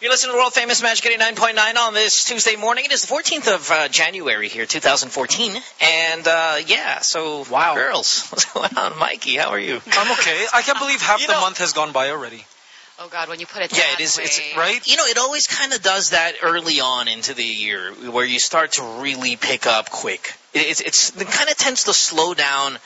You're listening to World Famous Magic 89.9 on this Tuesday morning. It is the 14th of uh, January here, 2014. And, uh, yeah, so, Wow. girls, what's going on? Mikey, how are you? I'm okay. I can't believe half You the know- month has gone by already. Oh God, when you put it Yeah, that it is. It's way. Right? You know, it always kind of does that early on into the year, where you start to really pick up quick. It, it's, it's it kind of tends to slow down.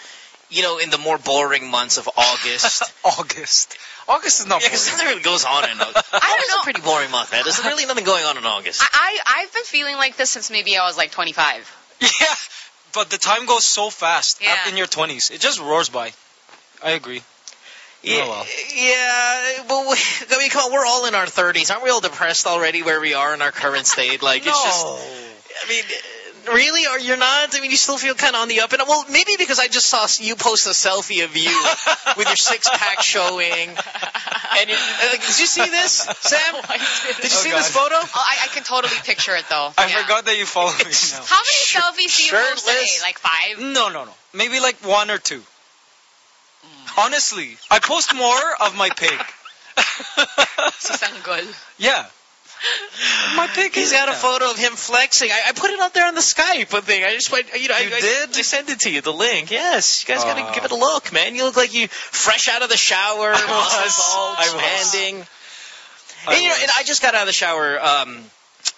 You know, in the more boring months of August. August. August is not yeah, because boring. nothing really goes on in August. I don't August is a pretty boring month, man. There's really nothing going on in August. I, I I've been feeling like this since maybe I was like 25. Yeah, but the time goes so fast Yeah. in your 20s. It just roars by. I agree. Yeah, Oh, well. yeah. Well, we, I mean, come on, we're all in our 30s. Aren't we all depressed already where we are in our current state? Like, it's just. I mean, really? Or you're not? I mean, you still feel kind of on the up and up. Well, maybe because I just saw you post a selfie of you with your six pack showing. And you, uh, did you see this, Sam? Did you Oh, see God. this photo? Oh, I, I can totally picture it though. I Yeah. forgot that you follow me now. How many selfies do you post a day? Like five? No, no, no. Maybe like one or two. Honestly, I post more of my pig. Susanggol. yeah. My pig He's is got a photo of him flexing. I, I put it out there on the Skype thing. I just went, you know, I, You I, did? I sent it to you, the link. Yes, you guys got to give it a look, man. You look like you fresh out of the shower, I was. muscles all I was. I and, you know, was. and I just got out of the shower um,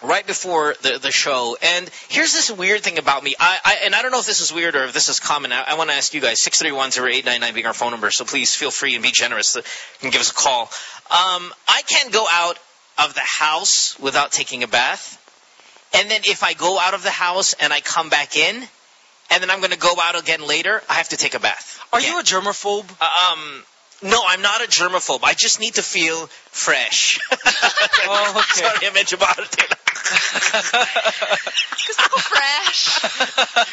right before the the show, and here's this weird thing about me. I, I and I don't know if this is weird or if this is common. I, I want to ask you guys six three one zero eight nine nine being our phone number. So please feel free and be generous and give us a call. Um, I can't go out of the house without taking a bath, and then if I go out of the house and I come back in, and then I'm going to go out again later, I have to take a bath. Are Yeah. you a germaphobe? Uh, um, no, I'm not a germaphobe. I just need to feel fresh. Oh, okay. Sorry, I medyo maarte lang. Gusto ko fresh.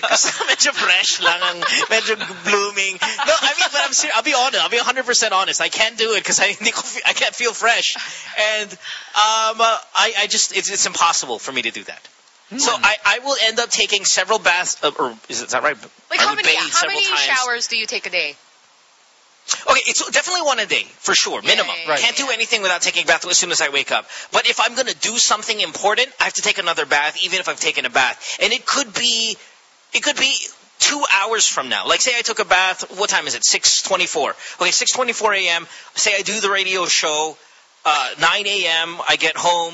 Kasi medyo fresh lang ang medyo blooming. No, I mean, but I'm serious. I'll be honest. I'll be 100% honest. I can't do it because I, hindi I can't feel fresh. And um, uh, I, I just, it's, it's impossible for me to do that. So I, I will end up taking several baths, uh, or is, it, is that right? Like I how many how many times. showers do you take a day? Okay, it's definitely one a day for sure, minimum. yeah, yeah, Right. Can't do anything without taking a bath as soon as I wake up. But if I'm going to do something important, I have to take another bath, even if I've taken a bath. And it could be, it could be two hours from now. Like, say I took a bath. What time is it? Six twenty-four. Okay, six twenty-four a.m. Say I do the radio show. Uh, 9 a.m. I get home.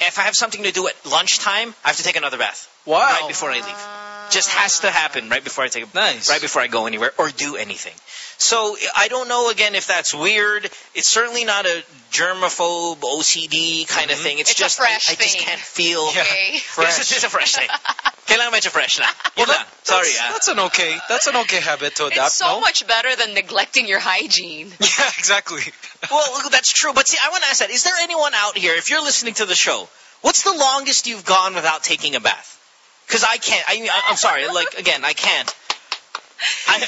If I have something to do at lunchtime, I have to take another bath Wow. right before I leave. Just has to happen right before I take a Nice. right before I go anywhere or do anything. So I don't know again if that's weird. It's certainly not a germaphobe OCD kind of thing. It's, It's a just fresh I, I just can't feel. Yeah. Okay. Yes, Fresh. it's, it's a fresh thing. Kailangan medyo fresh na. Yun Well, lang. that- Sorry, that's, ah. that's an okay. That's an okay habit to adapt. It's so no? much better than neglecting your hygiene. Yeah, exactly. Well, that's true. But see, I want to ask that. Is there anyone out here, if you're listening to the show, what's the longest you've gone without taking a bath? Because I can't. I, I- I'm sorry. Like, again, I can't. I, Mo,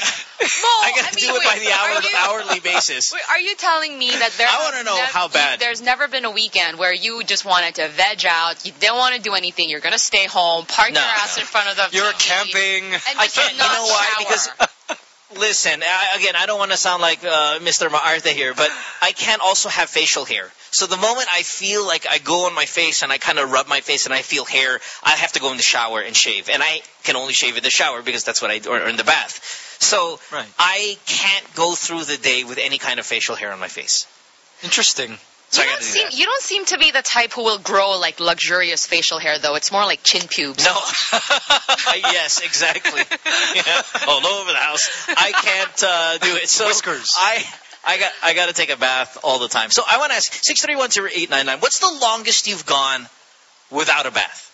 I got to mean, do it wait, by the hour, you- hourly basis. Wait, are you telling me that there? I wanna know nev- how bad. There's never been a weekend where you just wanted to veg out. You didn't want to do anything. You're gonna stay home, park No. your ass in front of the. You're TV, camping. And I can't. You know why? shower. Because listen, I, again, I don't want to sound like uh, Mr. Maarte here, but I can't also have facial hair. So the moment I feel like I go on my face and I kind of rub my face and I feel hair, I have to go in the shower and shave, and I can only shave in the shower because that's what I do, or in the bath. So Right. I can't go through the day with any kind of facial hair on my face. Interesting. So you don't got to do seem—you don't seem to be the type who will grow like luxurious facial hair though. It's more like chin pubes. No. yes, exactly. Yeah. All over the house. I can't uh, do it. So Whiskers. I I got I got to take a bath all the time. So I want to ask six three one zero eight nine nine. What's the longest you've gone without a bath?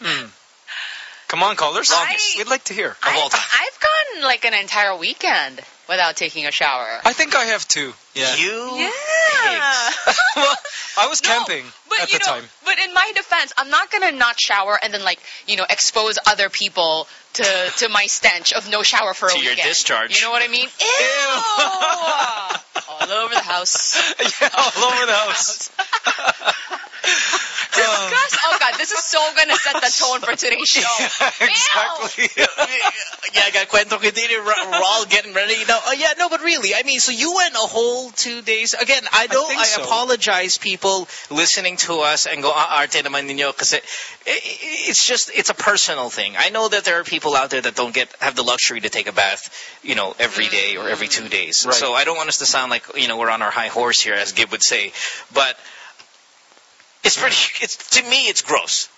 Hmm. Come on, callers. I- We'd like to hear. Of all I've, time. I've gone like an entire weekend without taking a shower. I think I have too. Yeah. You yeah. well, I was No, camping but at the know, time. But in my defense, I'm not gonna not shower and then like you know expose other people to to my stench of no shower for To a your discharge. You know what I mean? Ew! All over the house. yeah, all over the house. Disgust. Oh god, this is so gonna set the tone for today's show. exactly. yeah, I got kwento ko din. We're all getting ready. No, uh, yeah, no, but really, I mean, so you went a whole two days. Again, I don't. think I, so. apologize, people listening to us and go, ah, arte naman ninyo, because it, it, it's just it's a personal thing. I know that there are people out there that don't get have the luxury to take a bath, you know, every day or every two days. Right. So I don't want us to sound like you know we're on our high horse here, as Gib would say, but. It's pretty. It's to me, it's gross.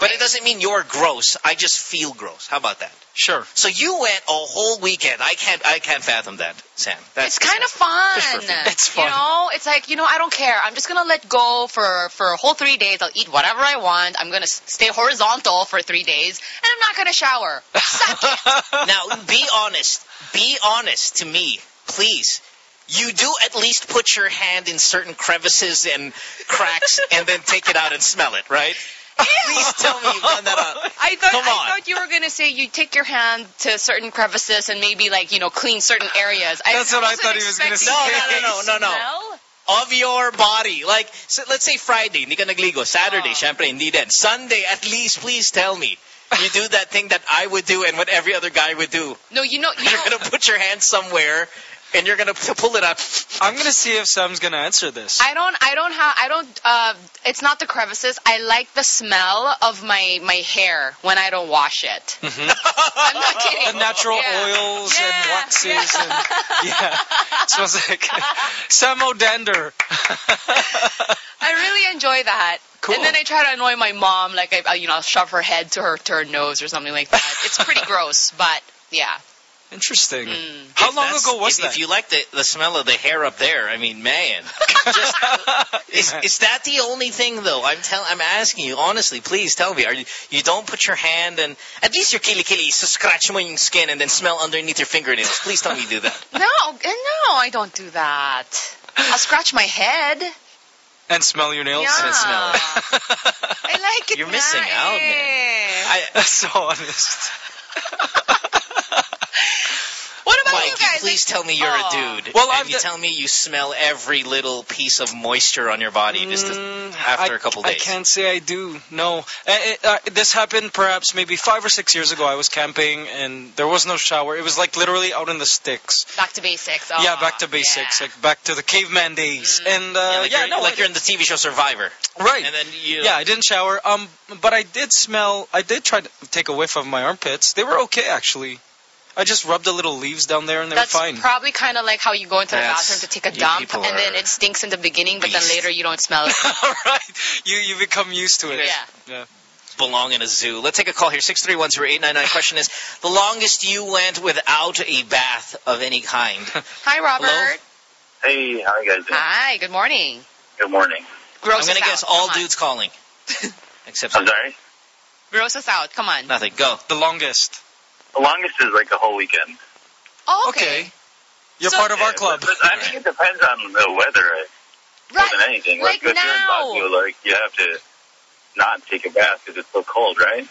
But it doesn't mean you're gross. I just feel gross. How about that? Sure. So you went a whole weekend. I can't. I can't fathom that, Sam. That's It's kind of fun. Just. It's fun. You know, it's like, you know, I don't care. I'm just going to let go for, for a whole three days. I'll eat whatever I want. I'm going to stay horizontal for three days. And I'm not going to shower. Now, be honest. Be honest to me, please. You do at least put your hand in certain crevices and cracks, and then take it out and smell it, right? Please tell me you've done that. On. I thought Come I thought you were gonna say you take your hand to certain crevices and maybe like you know clean certain areas. That's what I wasn't thought he was gonna say. No, no, no, no, no, no. smell. of your body. Like, so let's say Friday, hindi ka nagligo. Saturday, Oh. syempre, hindi din. Sunday, at least, please tell me. You do that thing that I would do and what every other guy would do. No, you know, you You're going to put your hand somewhere and you're going to pull it up. I'm gonna see if Sam's gonna answer this. I don't, I don't have, I don't. Uh, it's not the crevices. I like the smell of my my hair when I don't wash it. Mhm. I'm not kidding. the natural Yeah. oils and waxes yeah. and yeah, it smells like Samo Dander. I really enjoy that. Cool. And then I try to annoy my mom, like I, I, you know, I'll shove her head to her to her nose or something like that. It's pretty gross, but yeah. Interesting. Mm. How If long ago was if, that? If you like the, the smell of the hair up there, I mean, man. Just, is, is that the only thing, though? I'm tell, I'm asking you, honestly, please tell me. Are you, you don't put your hand and, at least your kili-kili, so scratch mo yung skin and then smell underneath your fingernails. Please tell me you do that. No, no, I don't do that. I'll scratch my head. and smell your nails. Yeah. And smell it. I like it. You're na missing out, man. I, That's so honest. What you guys? please Like- tell me you're Oh. a dude. Well, and I've you d- tell me you smell every little piece of moisture on your body just to- Mm, after I, a couple days. I can't say I do. No, it, uh, this happened perhaps maybe five or six years ago. I was camping and there was no shower. It was like literally out in the sticks. Back to basics. Oh, yeah, back to basics, yeah. like back to the caveman days. Mm. And uh, yeah, yeah, like, you're, no, like you're in the TV show Survivor. right. And then you. Yeah, I didn't shower. Um, but I did smell. I did try to take a whiff of my armpits. They were okay actually. I just rubbed the little leaves down there and they That's were fine. probably kind of like how you go into the That's- bathroom to take a you dump, people and then are it stinks in the beginning, but then beasts. later you don't smell it. right. You you become used to it. Yeah. Yeah. belong in a zoo. Let's take a call here. 6310899. Question is, the longest you went without a bath of any kind? Hi, Robert. Hello? Hey, how are you guys doing? Hi. Good morning. Good morning. Gross I'm going to us guess out. all Come on. dudes calling. Except I'm sorry? Gross us out. Come on. nothing. Go. The longest. The longest is like a whole weekend. Oh, okay. You're So- part of our Yeah, club. But, but I think it depends on the weather uh, more Right. than anything. Like if you're in now. Baguio, like, you have to not take a bath because it's so cold, right?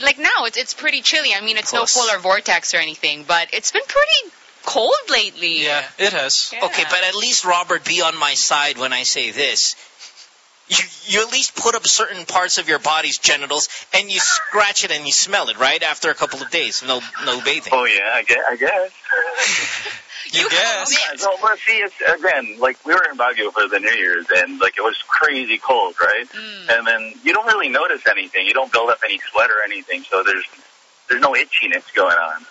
Like now, it's it's pretty chilly. I mean, it's no polar vortex or anything, but it's been pretty cold lately. Yeah, it has. Yeah. Okay, but at least, Robert, be on my side when I say this. You, you at least put up certain parts of your body's genitals and you scratch it and you smell it, right? After a couple of days. No no bathing. Oh, yeah, I guess. I guess. you guess. have a So, but see, it's, again, like, we were in Baguio for the New Year's, and, like, it was crazy cold, right? Mm. And then you don't really notice anything. You don't build up any sweat or anything, so there's there's no itchiness going on.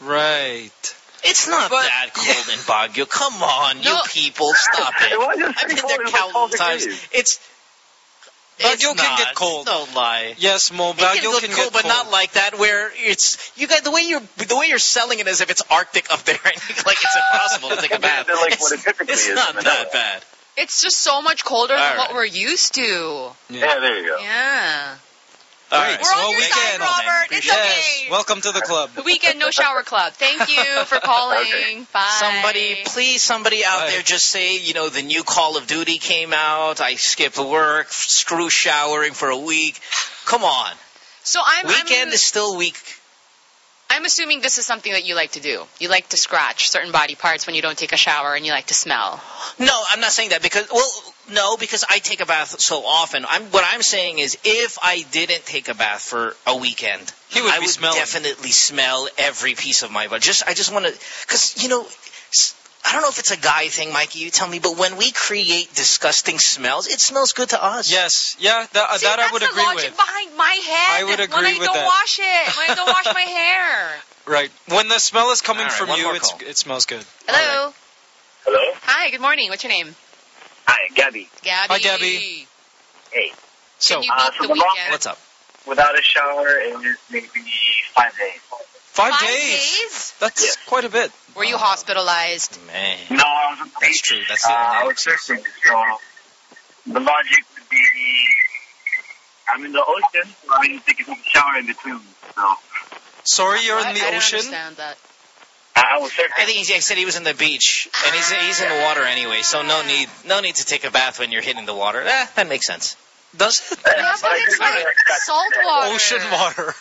Right. It's not But- that cold in Baguio. Come on, you people. Stop it. It I've pretty been cold. there It was like 12 countless times. degrees. It's Baguio it's can not. get cold. Don't lie. Yes, Mo, It can, Baguio look can cold, get but not like that. Where it's you guys the way you're the way you're selling it as if it's Arctic up there, and like it's impossible to take a bath. Like it's, what it typically it's is not that bad. It's just so much colder All than right. what we're used to. Yeah, there you go. Yeah. All Great. right. We're on Well, your we side, Robert. It's Yes. okay. Welcome to the club. Weekend No Shower Club. Thank you for calling. Okay. Bye. Somebody, please, somebody out Bye. there, just say, you know, the new Call of Duty came out. I skipped work. Screw showering for a week. Come on. So I'm Weekend I'm, is still week. I'm I'm assuming this is something that you like to do. You like to scratch certain body parts when you don't take a shower and you like to smell. No, I'm not saying that because well, no, because I take a bath so often. I'm what I'm saying is if I didn't take a bath for a weekend, He would I would smelling. definitely smell every piece of my body. Just I just want to cuz you know I don't know if it's a guy thing, Mikey, you tell me, but when we create disgusting smells, it smells good to us. Yes, yeah, that, uh, See, that I that's would the agree logic with. behind my head. I would when agree I with don't that. wash it. When I don't wash my hair. Right. When the smell is coming All right, from you, it's, it smells good. Hello. Hello? Hi. Good morning. What's your name? Hi, Gabby. Gabby. Hi, Gabby. Hey. So, Uh, beat so the the long- What's up? Without a shower, it was maybe five days. five, Five days. days? That's Yes. quite a bit. Were you hospitalized? Man. No, I was on That's true. That's the uh, only I was surfing, so the logic would be I'm in the ocean, so I need to take a shower in between. So Sorry, you're What? in the I don't ocean. understand that. I I was surfing. I think he said he was in the beach, and he's he's in the water anyway, so no need no need to take a bath when you're hitting the water. Eh, that makes sense. Does it? Yeah, but it's like salt water. Ocean water.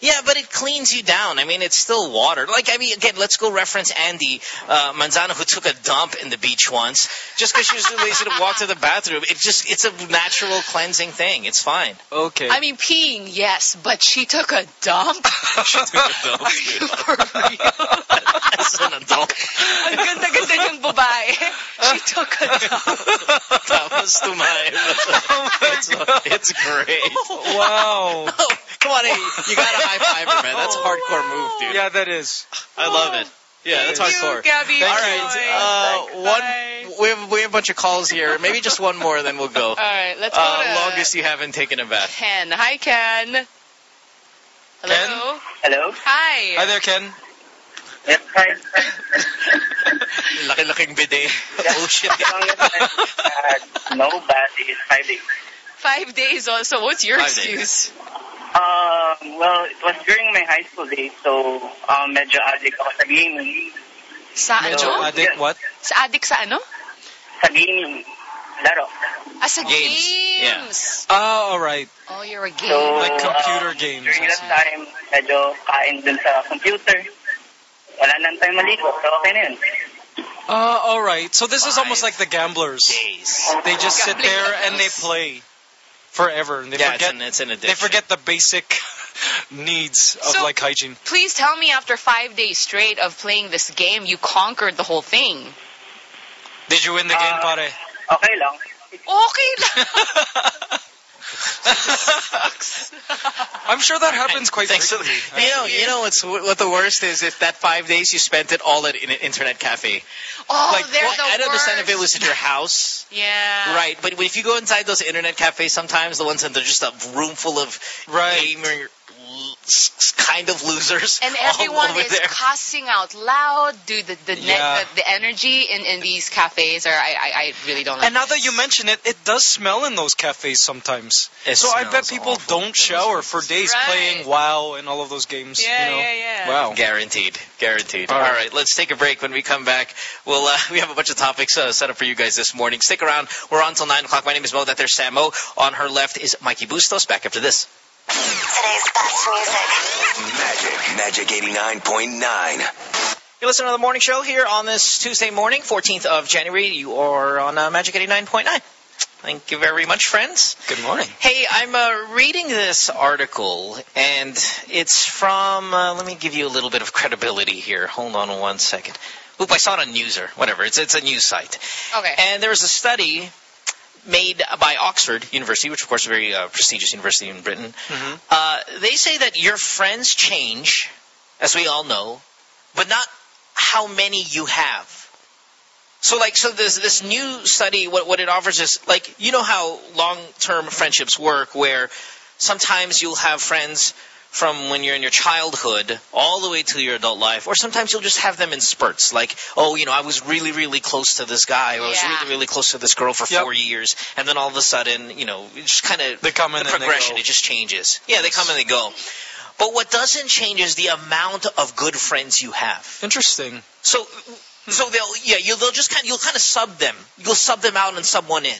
Yeah, but it cleans you down. I mean, it's still water. Like, I mean, again, let's go reference Andi uh, Manzano, who took a dump in the beach once, just because she was too lazy to walk to the bathroom. It just, it's a natural cleansing thing. It's fine. Okay. I mean, peeing, yes, but she took a dump. She took a dump. Are you for real? As an adult. Ang ganda-ganda niyang babae. She took a dump. Tapos tumayo. it's, it's great. wow. Oh, come on, hey, you got a high fiver, man. That's a hardcore move, dude. Yeah, that is. I love it. Yeah, that's Thank hardcore. you, Gabby. All Thank right, uh, one. We have we have a bunch of calls here. Maybe just one more, then we'll go. All right, let's go Uh, to longest you haven't taken a bath. Ken. Hi, Ken. Hello. Hello? Hi. Hi there, Ken. Yes, hi. Laki-laking bidet. Oh shit. uh, no bath is five days. Five days also. What's your Five days. Excuse? Uh, well, it was during my high school days, so um, medyo addict ako sa gaming. Sa Medyo ano? addict, what? Sa addict sa ano? Sa gaming. Laro. Ah, sa Games. games. Oh, all right. Oh, you're a So. Like computer um, games, During that time, medyo kain dun sa computer. Wala nang time maligo, so okay na yun. Uh, all right. So this is almost like the gamblers. Days. They just sit there and they play forever, and they Yeah, it's forget an, it's an addiction. they forget the basic needs of So- like hygiene. Please tell me after five days straight of playing this game, you conquered the whole thing. Did you win the game, Uh, pare? Okay lang. Okay lang. I'm sure that happens quite Thanks to- frequently. you know, you know what's what the worst is if that five days you spent it all at an internet cafe. Oh, like, they're well, the I'd understand if it was at your house, Yeah. right? But if you go inside those internet cafes, sometimes the ones that they're just a room full of Right. gamer l- s- kind of losers, And all everyone over is there. cussing out loud. Dude, the the, Yeah. net, the, the energy in, in these cafes are I, I, I really don't like. And now that you mention it, it does smell in those cafes sometimes. It so I bet people awful don't shower for days Right. playing WoW and all of those games. Yeah, you know? yeah, yeah. Wow. Guaranteed, guaranteed. All All right. right. let's take a break. When we come back, we'll uh, we have a bunch of topics uh, set up for you guys this morning. Stick around. We're on till nine o'clock. My name is Mo. That there's Samo. On her left is Mikey Bustos. Back after this. Today's best music. Magic, Magic 89.9. You listen to the morning show here on this Tuesday morning, 14th of January. You are on uh, Magic 89.9. Thank you very much, friends. Good morning. Hey, I'm uh, reading this article, and it's from. Uh, let me give you a little bit of credibility here. Hold on one second. Oop, I saw it on Newser. Whatever. It's it's a news site. Okay. And there was a study made by Oxford University, which of course is a very uh, prestigious university in Britain. Mhm. Uh, they say that your friends change, as we all know, but not how many you have. So like, so this this new study, what what it offers is like, you know how long term friendships work, where sometimes you'll have friends from when you're in your childhood all the way to your adult life, or sometimes you'll just have them in spurts. Like, oh, you know, I was really, really close to this guy, or I was really, really close to this girl for Yep. four years, and then all of a sudden, you know, it just kind of They come in the and they progression. go. It just changes. Yeah, they come and they go. But what doesn't change is the amount of good friends you have. Interesting. So, so they'll yeah, you they'll just kind of, you'll kind of sub them. You'll sub them out and sub one in.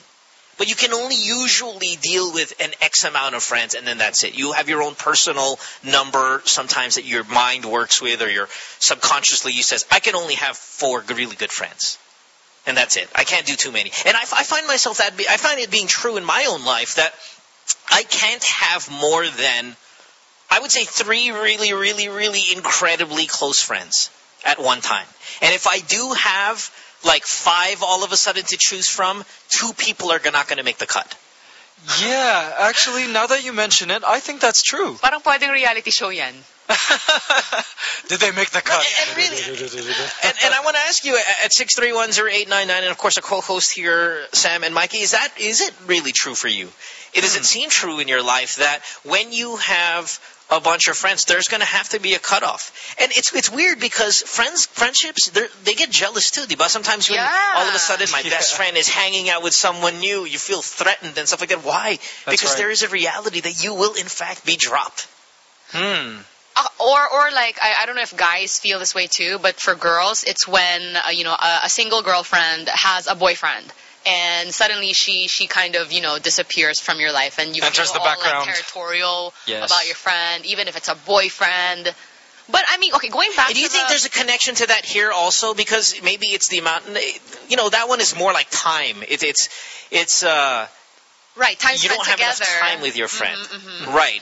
But you can only usually deal with an X amount of friends, and then that's it. You have your own personal number sometimes that your mind works with, or your subconsciously you says, I can only have four really good friends. And that's it. I can't do too many. And I, I find myself that, be, I find it being true in my own life that I can't have more than, I would say three really, really, really incredibly close friends at one time. And if I do have like five all of a sudden to choose from, two people are not going to make the cut. Yeah, actually, now that you mention it, I think that's true. Parang pwedeng reality show yan. Did they make the cut? And really, and, and I want to ask you at- at six three one zero eight nine nine, and of course a co-host here, Sam and Mikey. Is that is it really true for you? It does it seem true in your life that when you have a bunch of friends, there's going to have to be a cutoff, and it's it's weird because friends friendships they're- get jealous too, diba? Sometimes when Yeah. all of a sudden my best friend is hanging out with someone new, you feel threatened and stuff like that. Why? because right. there is a reality that you will in fact be dropped. Hmm. Uh, or or like I, I don't know if guys feel this way too, but for girls, it's when uh, you know a, a single girlfriend has a boyfriend. And suddenly she she kind of you know disappears from your life, and you Enters feel the all, background. like territorial Yes. about your friend, even if it's a boyfriend. But I mean, okay, going back. And do you to think the, there's a connection to that here also? Because maybe it's the amount. You know, that one is more like time. It, it's it's uh, right time you spent don't have together? enough time with your friend, Mhm, mhm. right?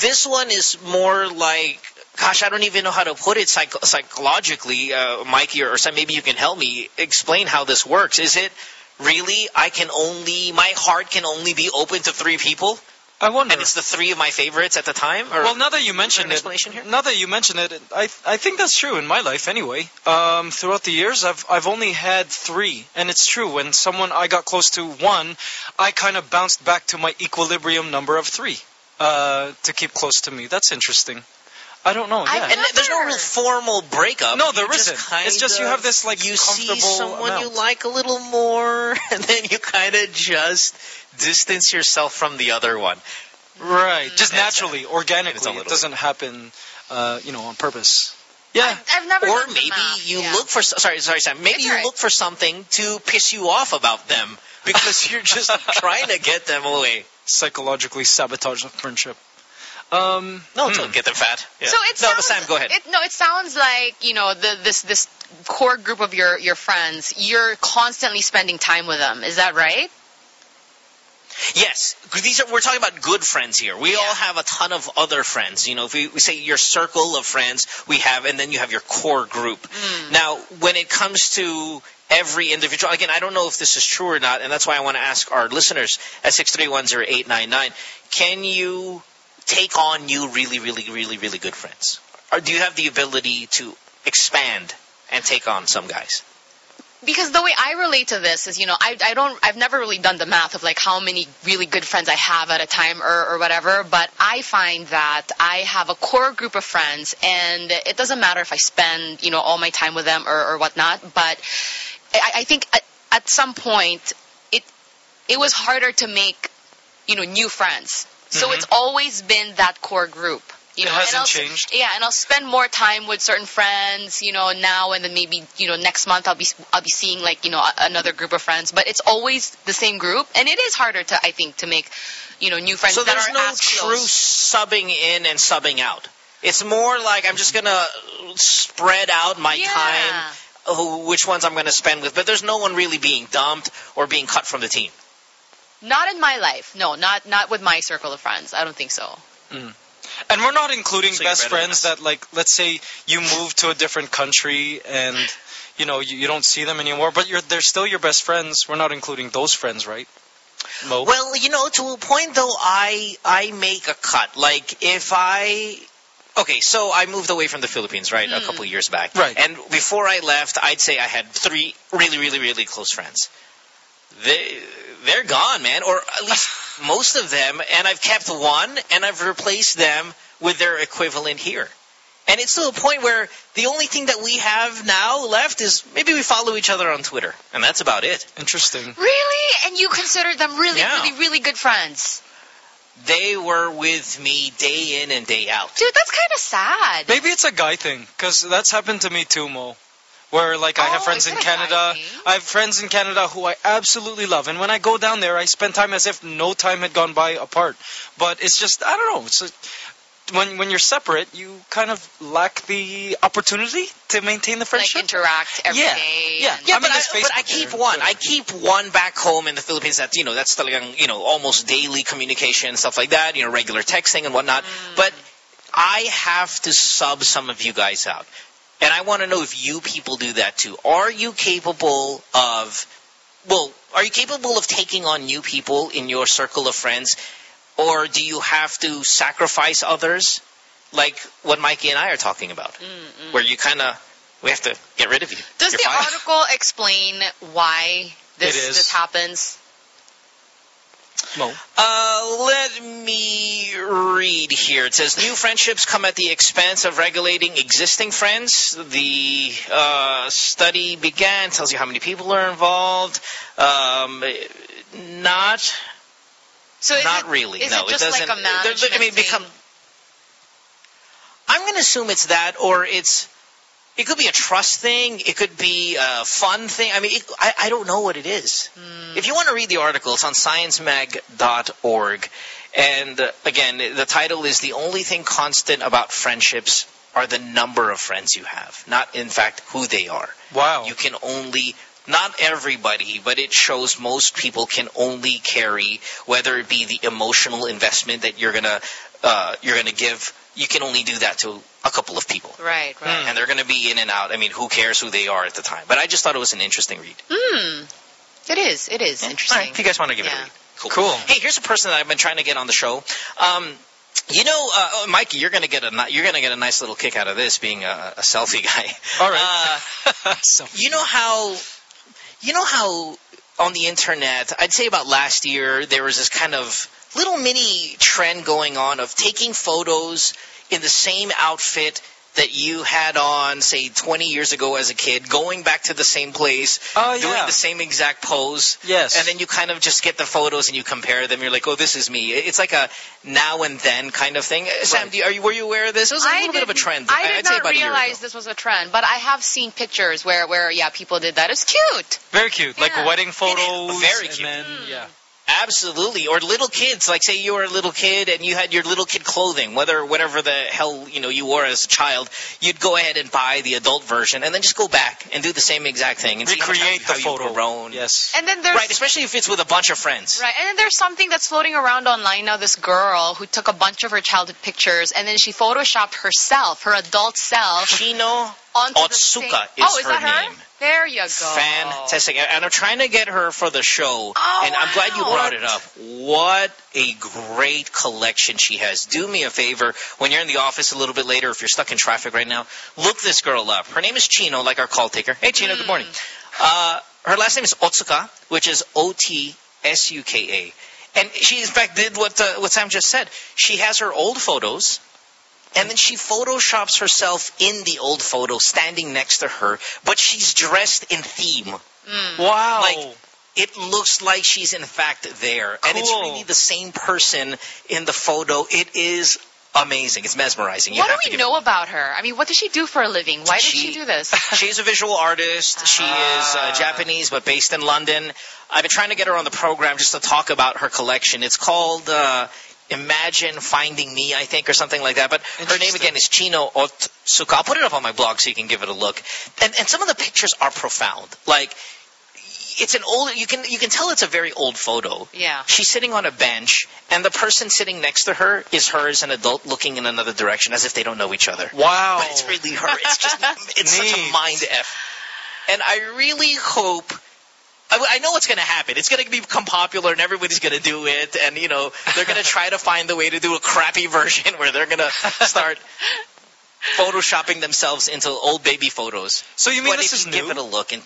This one is more like. Gosh, I don't even know how to put it psych- psychologically, uh, Mikey or, or Sam. Maybe you can help me explain how this works. Is it really? I can only my heart can only be open to three people, I wonder. and it's the three of my favorites at the time. Or Well, now that you mention it, here? now that you mention it, I I think that's true in my life anyway. Um, throughout the years, I've I've only had three, and it's true. When someone I got close to one, I kind of bounced back to my equilibrium number of three uh, to keep close to me. That's interesting. I don't know. Yeah. And there's no real formal breakup. No, there You just isn't. It's just you have this, like, you see comfortable someone you like a little more, and then you kind of just distance yourself from the other one. right. Just That's- naturally, organically. It doesn't happen, uh, you know, on purpose. Yeah. I've never Or maybe math, you yeah. look for sorry, sorry, Sam. Maybe It's you all right. look for something to piss you off about them because you're just trying to get them away. Psychologically sabotage a friendship. Um, No, hmm. don't get them fat. Yeah. So it no, sounds, but Sam, go ahead. It, no, it sounds like you know the, this this core group of your your friends. You're constantly spending time with them. Is that right? Yes, these are we're talking about good friends here. We all have a ton of other friends. You know, if we, we say your circle of friends, we have, and then you have your core group. Mm. Now, when it comes to every individual, again, I don't know if this is true or not, and that's why I want to ask our listeners at six three one zero eight nine nine. Can you take on new, really, really, really, really good friends, or do you have the ability to expand and take on some guys? Because the way I relate to this is, you know, I, I don't, I've never really done the math of like how many really good friends I have at a time or, or whatever, but I find that I have a core group of friends and it doesn't matter if I spend, you know, all my time with them or, or whatnot, but I, I think at, at some point it, it was harder to make, you know, new friends. So Mhm. it's always been that core group. You It hasn't and I'll, changed? Yeah, and I'll spend more time with certain friends, you know, now and then maybe, you know, next month I'll be I'll be seeing like, you know, another group of friends, but it's always the same group and it is harder to I think to make, you know, new friends So that there's are no as true subbing in and subbing out. It's more like I'm just gonna spread out my Yeah. time, who, which ones I'm gonna spend with. But there's no one really being dumped or being cut from the team. Not in my life. No, not not with my circle of friends. I don't think so. Mm. And we're not including So best friends that, like, let's say you move to a different country and, you know, you, you don't see them anymore, but you're, they're still your best friends. We're not including those friends, right? Mo? Well, you know, to a point though, I I make a cut. Like if I. Okay, so I moved away from the Philippines, right, a Hmm. couple years back. Right. And before I left, I'd say I had three really, really, really close friends. They, they're gone, man, or at least most of them, and I've kept one, and I've replaced them with their equivalent here. And it's to a point where the only thing that we have now left is maybe we follow each other on Twitter, and that's about it. Interesting. Really? And you consider them really, Yeah. really, really good friends? They were with me day in and day out. Dude, that's kind of sad. Maybe it's a guy thing, because that's happened to me too, Mo. Where like I have Oh, friends in it a guy Canada. thing? I have friends in Canada who I absolutely love, and when I go down there, I spend time as if no time had gone by apart. But it's just I don't know. It's a, when when you're separate, you kind of lack the opportunity to maintain the friendship. Like friendship. interact every Yeah. day. Yeah. and- Yeah, I but, mean, I, there's but I keep there, one. I keep one back home in the Philippines. That you know, that's talagang, you know almost daily communication and stuff like that. You know, regular texting and whatnot. Mm. But I have to sub some of you guys out, and I want to know if you people do that too. Are you capable of? Well, are you capable of taking on new people in your circle of friends, or do you have to sacrifice others, like what Mikey and I are talking about, where you kind of we have to get rid of you. Does You're the fine. article explain why this this happens? Mo. Uh, let me read here. It says new friendships come at the expense of regulating existing friends. The uh, study began tells you how many people are involved. Um, not So not it, really. Is no, it just doesn't. like I mean, become. I'm going to assume it's that, or it's. It could be a trust thing. It could be a fun thing. I mean, it, I, I don't know what it is. Hmm. If you want to read the article, it's on sciencemag.org. And again, the title is The Only Thing Constant About Friendships Are the Number of Friends You Have, not in fact who they are. Wow. You can only, not everybody, but it shows most people can only carry, whether it be the emotional investment that you're gonna, uh, you're gonna give, you can only do that to a couple of people. Right, right. And they're gonna be in and out. I mean, who cares who they are at the time? But I just thought it was an interesting read. Hmm. It is. It is All interesting. right, if you guys want to give it a read. Cool. Cool. Hey, here's a person that I've been trying to get on the show. Um, you know, uh, oh, Mikey, you're gonna get a you're gonna get a nice little kick out of this, being a, a selfie guy. All right. Uh, you know how, you know how on the internet, I'd say about last year, there was this kind of little mini trend going on of taking photos in the same outfit that you had on, say, 20 years ago as a kid, going back to the same place, Oh, doing the same exact pose. Yes. And then you kind of just get the photos and you compare them. You're like, oh, this is me. It's like a now and then kind of thing. Uh, Sam, do you, are you, were you aware of this? It was a I little bit of a trend. I did I'd say not about realize this was a trend, but I have seen pictures where, where yeah, people did that. It's cute. very cute. Like wedding photos. Very and cute. Then, yeah. Absolutely, or little kids. Like, say you were a little kid and you had your little kid clothing, whether whatever the hell you know you wore as a child. You'd go ahead and buy the adult version, and then just go back and do the same exact thing and see how, Recreate how the you photo. grown. Yes. And then there's Right, especially if it's with a bunch of friends. Right, and then there's something that's floating around online now. This girl who took a bunch of her childhood pictures and then she photoshopped herself, her adult self, Chino onto the Otsuka same- is oh, is her that her? There you go. Fantastic. And I'm trying to get her for the show. Oh, and I'm glad you brought it up. What a great collection she has. Do me a favor, when you're in the office a little bit later, if you're stuck in traffic right now, look this girl up. Her name is Chino, like our call taker. Hey, Chino, good morning. Uh, her last name is Otsuka, which is O-T-S-U-K-A. And she, in fact, did what, uh, what Sam just said. She has her old photos, and then she photoshops herself in the old photo, standing next to her, but she's dressed in theme. Wow. Like, It looks like she's in fact there, and it's really the same person in the photo. It is amazing. It's mesmerizing. You What do have to we give know about her? I mean, what does she do for a living? Why does she, She- do this? She's a visual artist. She is uh, Ah. Japanese but based in London. I've been trying to get her on the program just to talk about her collection. It's called uh, Imagine Finding Me, I think, or something like that. But her name again is Chino Otsuka. I'll put it up on my blog so you can give it a look. And, and some of the pictures are profound. Like, it's an old. You can you can tell it's a very old photo. Yeah. She's sitting on a bench, and the person sitting next to her is her as an adult looking in another direction, as if they don't know each other. wow. But it's really her. It's just it's such a mind f. And I really hope. I, I know what's going to happen. It's going to become popular, and everybody's going to do it. And you know, they're going to try to find the way to do a crappy version where they're going to start photoshopping themselves into old baby photos. so you mean but this if is you new? give it a look, and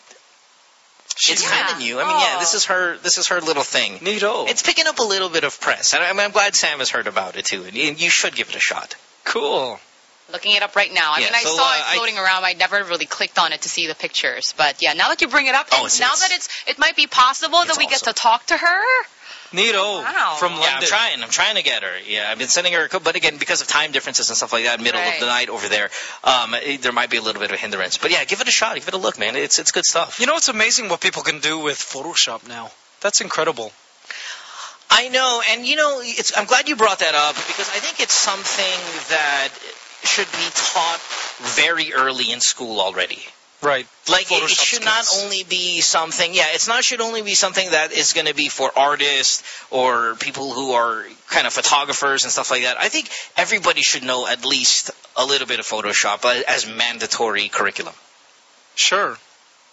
She's it's Yeah. kind of new. I mean, yeah, this is her. This is her little thing. neato. It's picking up a little bit of press. And I mean, I'm glad Sam has heard about it too. And you you should give it a shot. cool. Looking it up right now. I Yeah, mean, I so, saw uh, it I- floating around. I never really clicked on it to see the pictures. But yeah, now that you bring it up, Oh, it's- now it's- that it's, it might be possible that it's we get to talk to her. Neato Wow. from Yeah, London. I'm trying. I'm trying to get her. Yeah, I've been sending her, a couple, but again, because of time differences and stuff like that, middle of the night over there, um, it, there might be a little bit of a hindrance. But yeah, give it a shot. Give it a look, man. It's it's good stuff. You know, it's amazing what people can do with Photoshop now. That's incredible. I know, and you know, it's, I'm glad you brought that up because I think it's something that should be taught very early in school already. Right. Like it, it should not only be something. Yeah, it's not should only be something that is going to be for artists or people who are kind of photographers and stuff like that. I think everybody should know at least a little bit of Photoshop uh, as mandatory curriculum. Sure.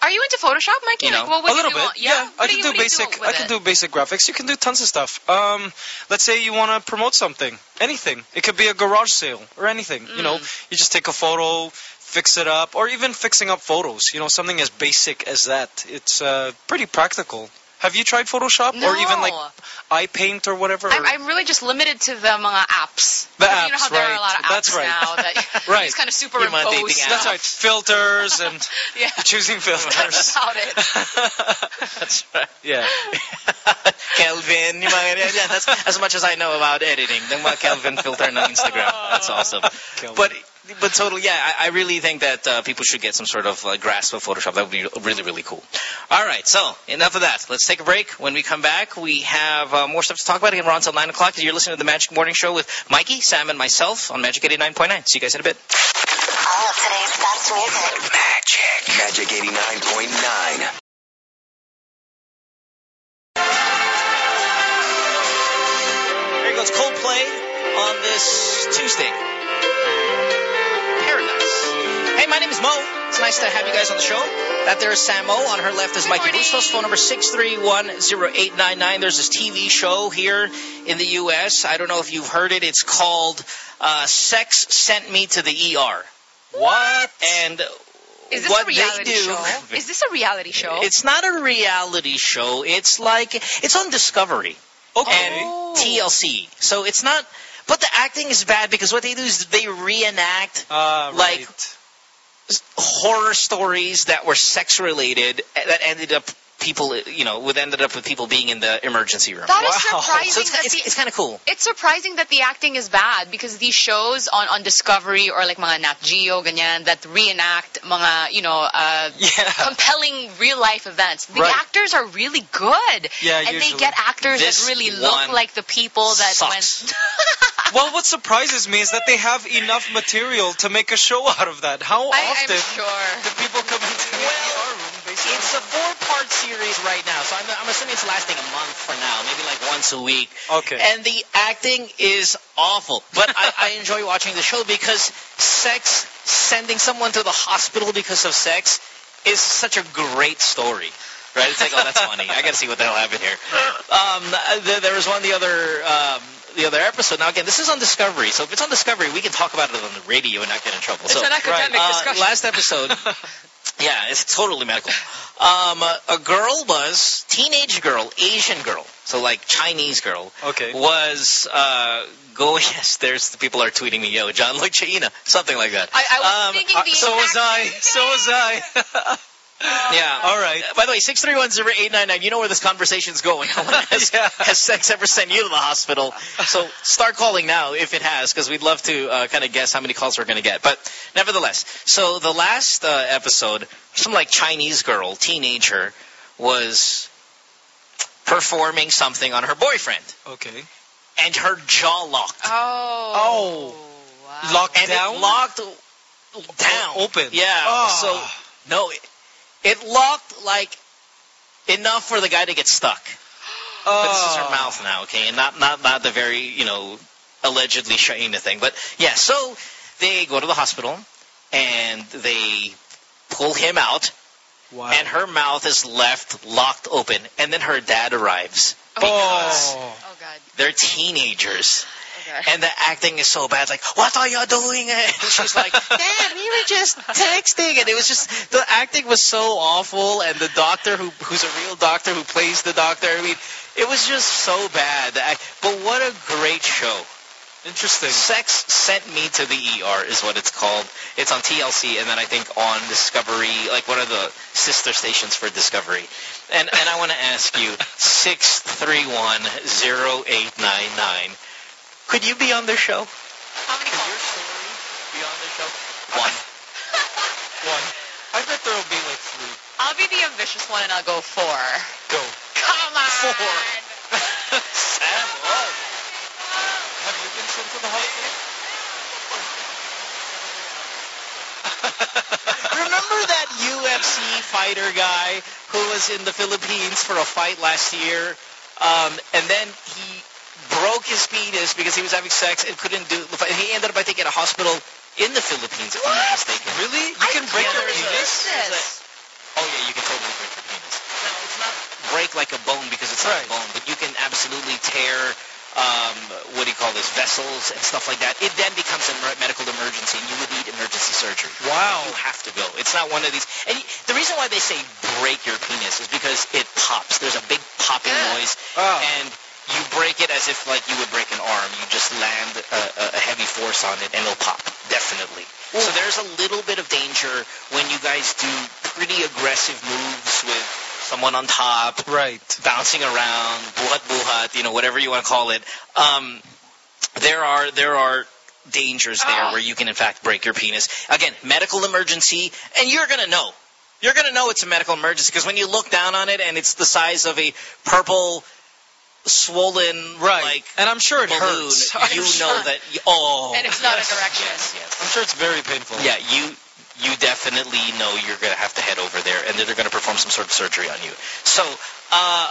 Are you into Photoshop, Mikey? You Like, know, what a little do bit. on- Yeah, I can you- do basic. I can it? do basic graphics. You can do tons of stuff. Um, let's say you want to promote something, anything. It could be a garage sale or anything. You know, Mm. you just take a photo, fix it up, or even fixing up photos. You know, something as basic as that. It's uh, pretty practical. Have you tried Photoshop or even like No. iPaint or whatever? I'm, I'm really just limited to the mga uh, apps. The Because you know apps, how there are a right. lot of apps That's right. now that Right. it's kind of superimpose stuff. That's right. Filters and Yeah. choosing That's filters. about it. That's right. yeah. Kelvin, yung mga. Yeah, that's as much as I know about editing. The mga Kelvin filter on Instagram. That's awesome. Kelvin. But but totally, yeah, I, I really think that uh, people should get some sort of uh, grasp of Photoshop. That would be really, really cool. All right, so enough of that. Let's take a break. When we come back, we have uh, more stuff to talk about. Again, we're on until 9 o'clock. You're listening to the Magic Morning Show with Mikey, Sam, and myself on Magic 89.9. See you guys in a bit. All of today's best music. Magic. Magic 89.9. There goes Coldplay on this Tuesday. Hey, my name is Mo. It's nice to have you guys on the show. That there is Sam Mo. On her left is Mikey. Bustos. Phone number 6310899. There's this TV show here in the U.S. I don't know if you've heard it. It's called uh, Sex Sent Me to the ER. What? And Is this what a reality they do, show? Is this a reality show? It's not a reality show. It's like, it's on Discovery Okay. and TLC. So it's not, but the acting is bad because what they do is they reenact Uh, like- right. Horror stories that were sex related that ended up people, you know, would ended up with people being in the emergency room. That is Wow. surprising. so it's, it's, it's kind of cool. it's surprising that the acting is bad because these shows on, on Discovery or like mga Nat Geo ganyan that reenact mga you know uh, Yeah. compelling real life events. The Right. actors are really good. Yeah, and usually. they get actors This that really look like the people that sucks. went. Well, what surprises me is that they have enough material to make a show out of that. How I, often sure. do people come into the Well, ER room basically? It's a four-part series right now, so I'm, I'm assuming it's lasting a month for now, maybe like once a week. Okay. And the acting is awful, but I, I enjoy watching the show because sex, sending someone to the hospital because of sex, is such a great story. Right? It's like, oh, that's funny. I got to see what the hell happened here. Um, there, there was one the other. Um, the other episode. Now again, this is on Discovery, so if it's on Discovery, we can talk about it on the radio and not get in trouble. It's so, an academic uh, discussion. last episode, yeah, it's totally medical. Um, a, girl was teenage girl, Asian girl, so like Chinese girl, Okay. was uh, going. Yes, there's the people are tweeting me, yo, John Lloyd Shaina, something like that. I, I was Um, thinking Uh, the so was I. So was I. Yeah. All right. By the way, six three one zero eight nine nine. You know where this conversation's going. has, Yeah. has sex ever sent you to the hospital? So start calling now if it has, because we'd love to uh, kind of guess how many calls we're going to get. But nevertheless, so the last uh, episode, some like Chinese girl, teenager, was performing something on her boyfriend, Okay. and her jaw locked. Oh. Oh. Wow. Locked and down. it locked down. Open. Yeah. Oh. So no, it, it looked like enough for the guy to get stuck. But this is her Oh. mouth now, okay, and not not not the very you know allegedly Shaina thing. But yeah, so they go to the hospital and they pull him out, Wow. and her mouth is left locked open, and then her dad arrives because oh. Oh they're teenagers. Okay. And the acting is so bad. Like, what are you doing? And she's like, Dad, we were just texting. And it was just, the acting was so awful. And the doctor, who who's a real doctor, who plays the doctor, I mean, it was just so bad. The act- But what a great show. Interesting. Sex Sent Me to the ER is what it's called. It's on TLC and then I think on Discovery, like one of the sister stations for Discovery. And and I want to ask you, 6310899, could you be on the show? How many Could your calls? story be on the show? One. One. I bet there will be like three. I'll be the ambitious one and I'll go four. Go. Come on. Four. Sam, oh. Have you been sent to the hospital? Remember that UFC fighter guy who was in the Philippines for a fight last year? Um, and then he broke his penis because he was having sex and couldn't do. He ended up, I think, at a hospital in the Philippines, if I'm not mistaken. Really? You can break your penis? a- Oh, yeah, you can totally break your penis. No, it's not break like a bone because it's not a bone, but you can absolutely tear, um, what do you call this, vessels and stuff like that. It then becomes a medical emergency, and you would need emergency surgery. Wow. You have to go. It's not one of these. And the reason why they say break your penis is because it pops. There's a big popping Yeah. noise, Oh. and you break it as if like you would break an arm. You just land a, a, heavy force on it, and it'll pop. Definitely. So there's a little bit of danger when you guys do pretty aggressive moves with someone on top, Right. bouncing around, buhat buhat, you know, whatever you want to call it. Um, there are there are dangers there Ah. where you can in fact break your penis. Again, medical emergency, and you're gonna know. You're gonna know it's a medical emergency because when you look down on it and it's the size of a purple, swollen, Right. like and I'm sure it balloon, hurts. you I'm know sure. that. You, oh, And it's not yes, an erection. Yes, yes. I'm sure it's very painful. Yeah, you you definitely know you're going to have to head over there, and they're going to perform some sort of surgery on you. So, uh,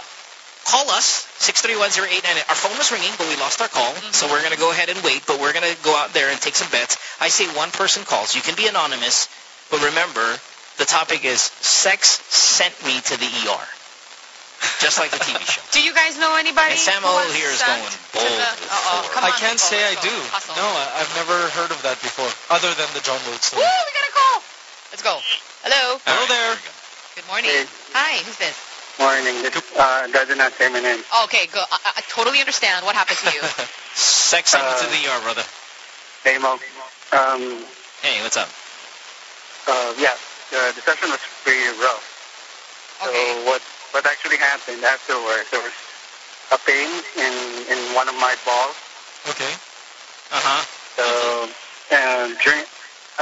call us six three one zero eight nine. Our phone was ringing, but we lost our call, so we're going to go ahead and wait. But we're going to go out there and take some bets. I say one person calls. You can be anonymous, but remember the topic is sex sent me to the ER, just like the TV show. Do you guys know anybody? And Sam who here is going to bold the- Uh-oh. I can't say I do. Hustle. No, I- I've never heard of that before, other than the John Lloyd Woo, we got a call. Let's go. Hello. Hello All right, there. Good morning. Hey. Hi, who's this? Morning. This uh, doesn't not say my name. Okay, good. I, I totally understand. What happened to you? Sex sent me to Uh, the ER, brother. Hey, Mo. Um, Hey, what's up? uh, yeah, uh, the session was pretty rough. Okay. So what what actually happened afterwards? There was a pain in in one of my balls. Okay. Uh huh. So and during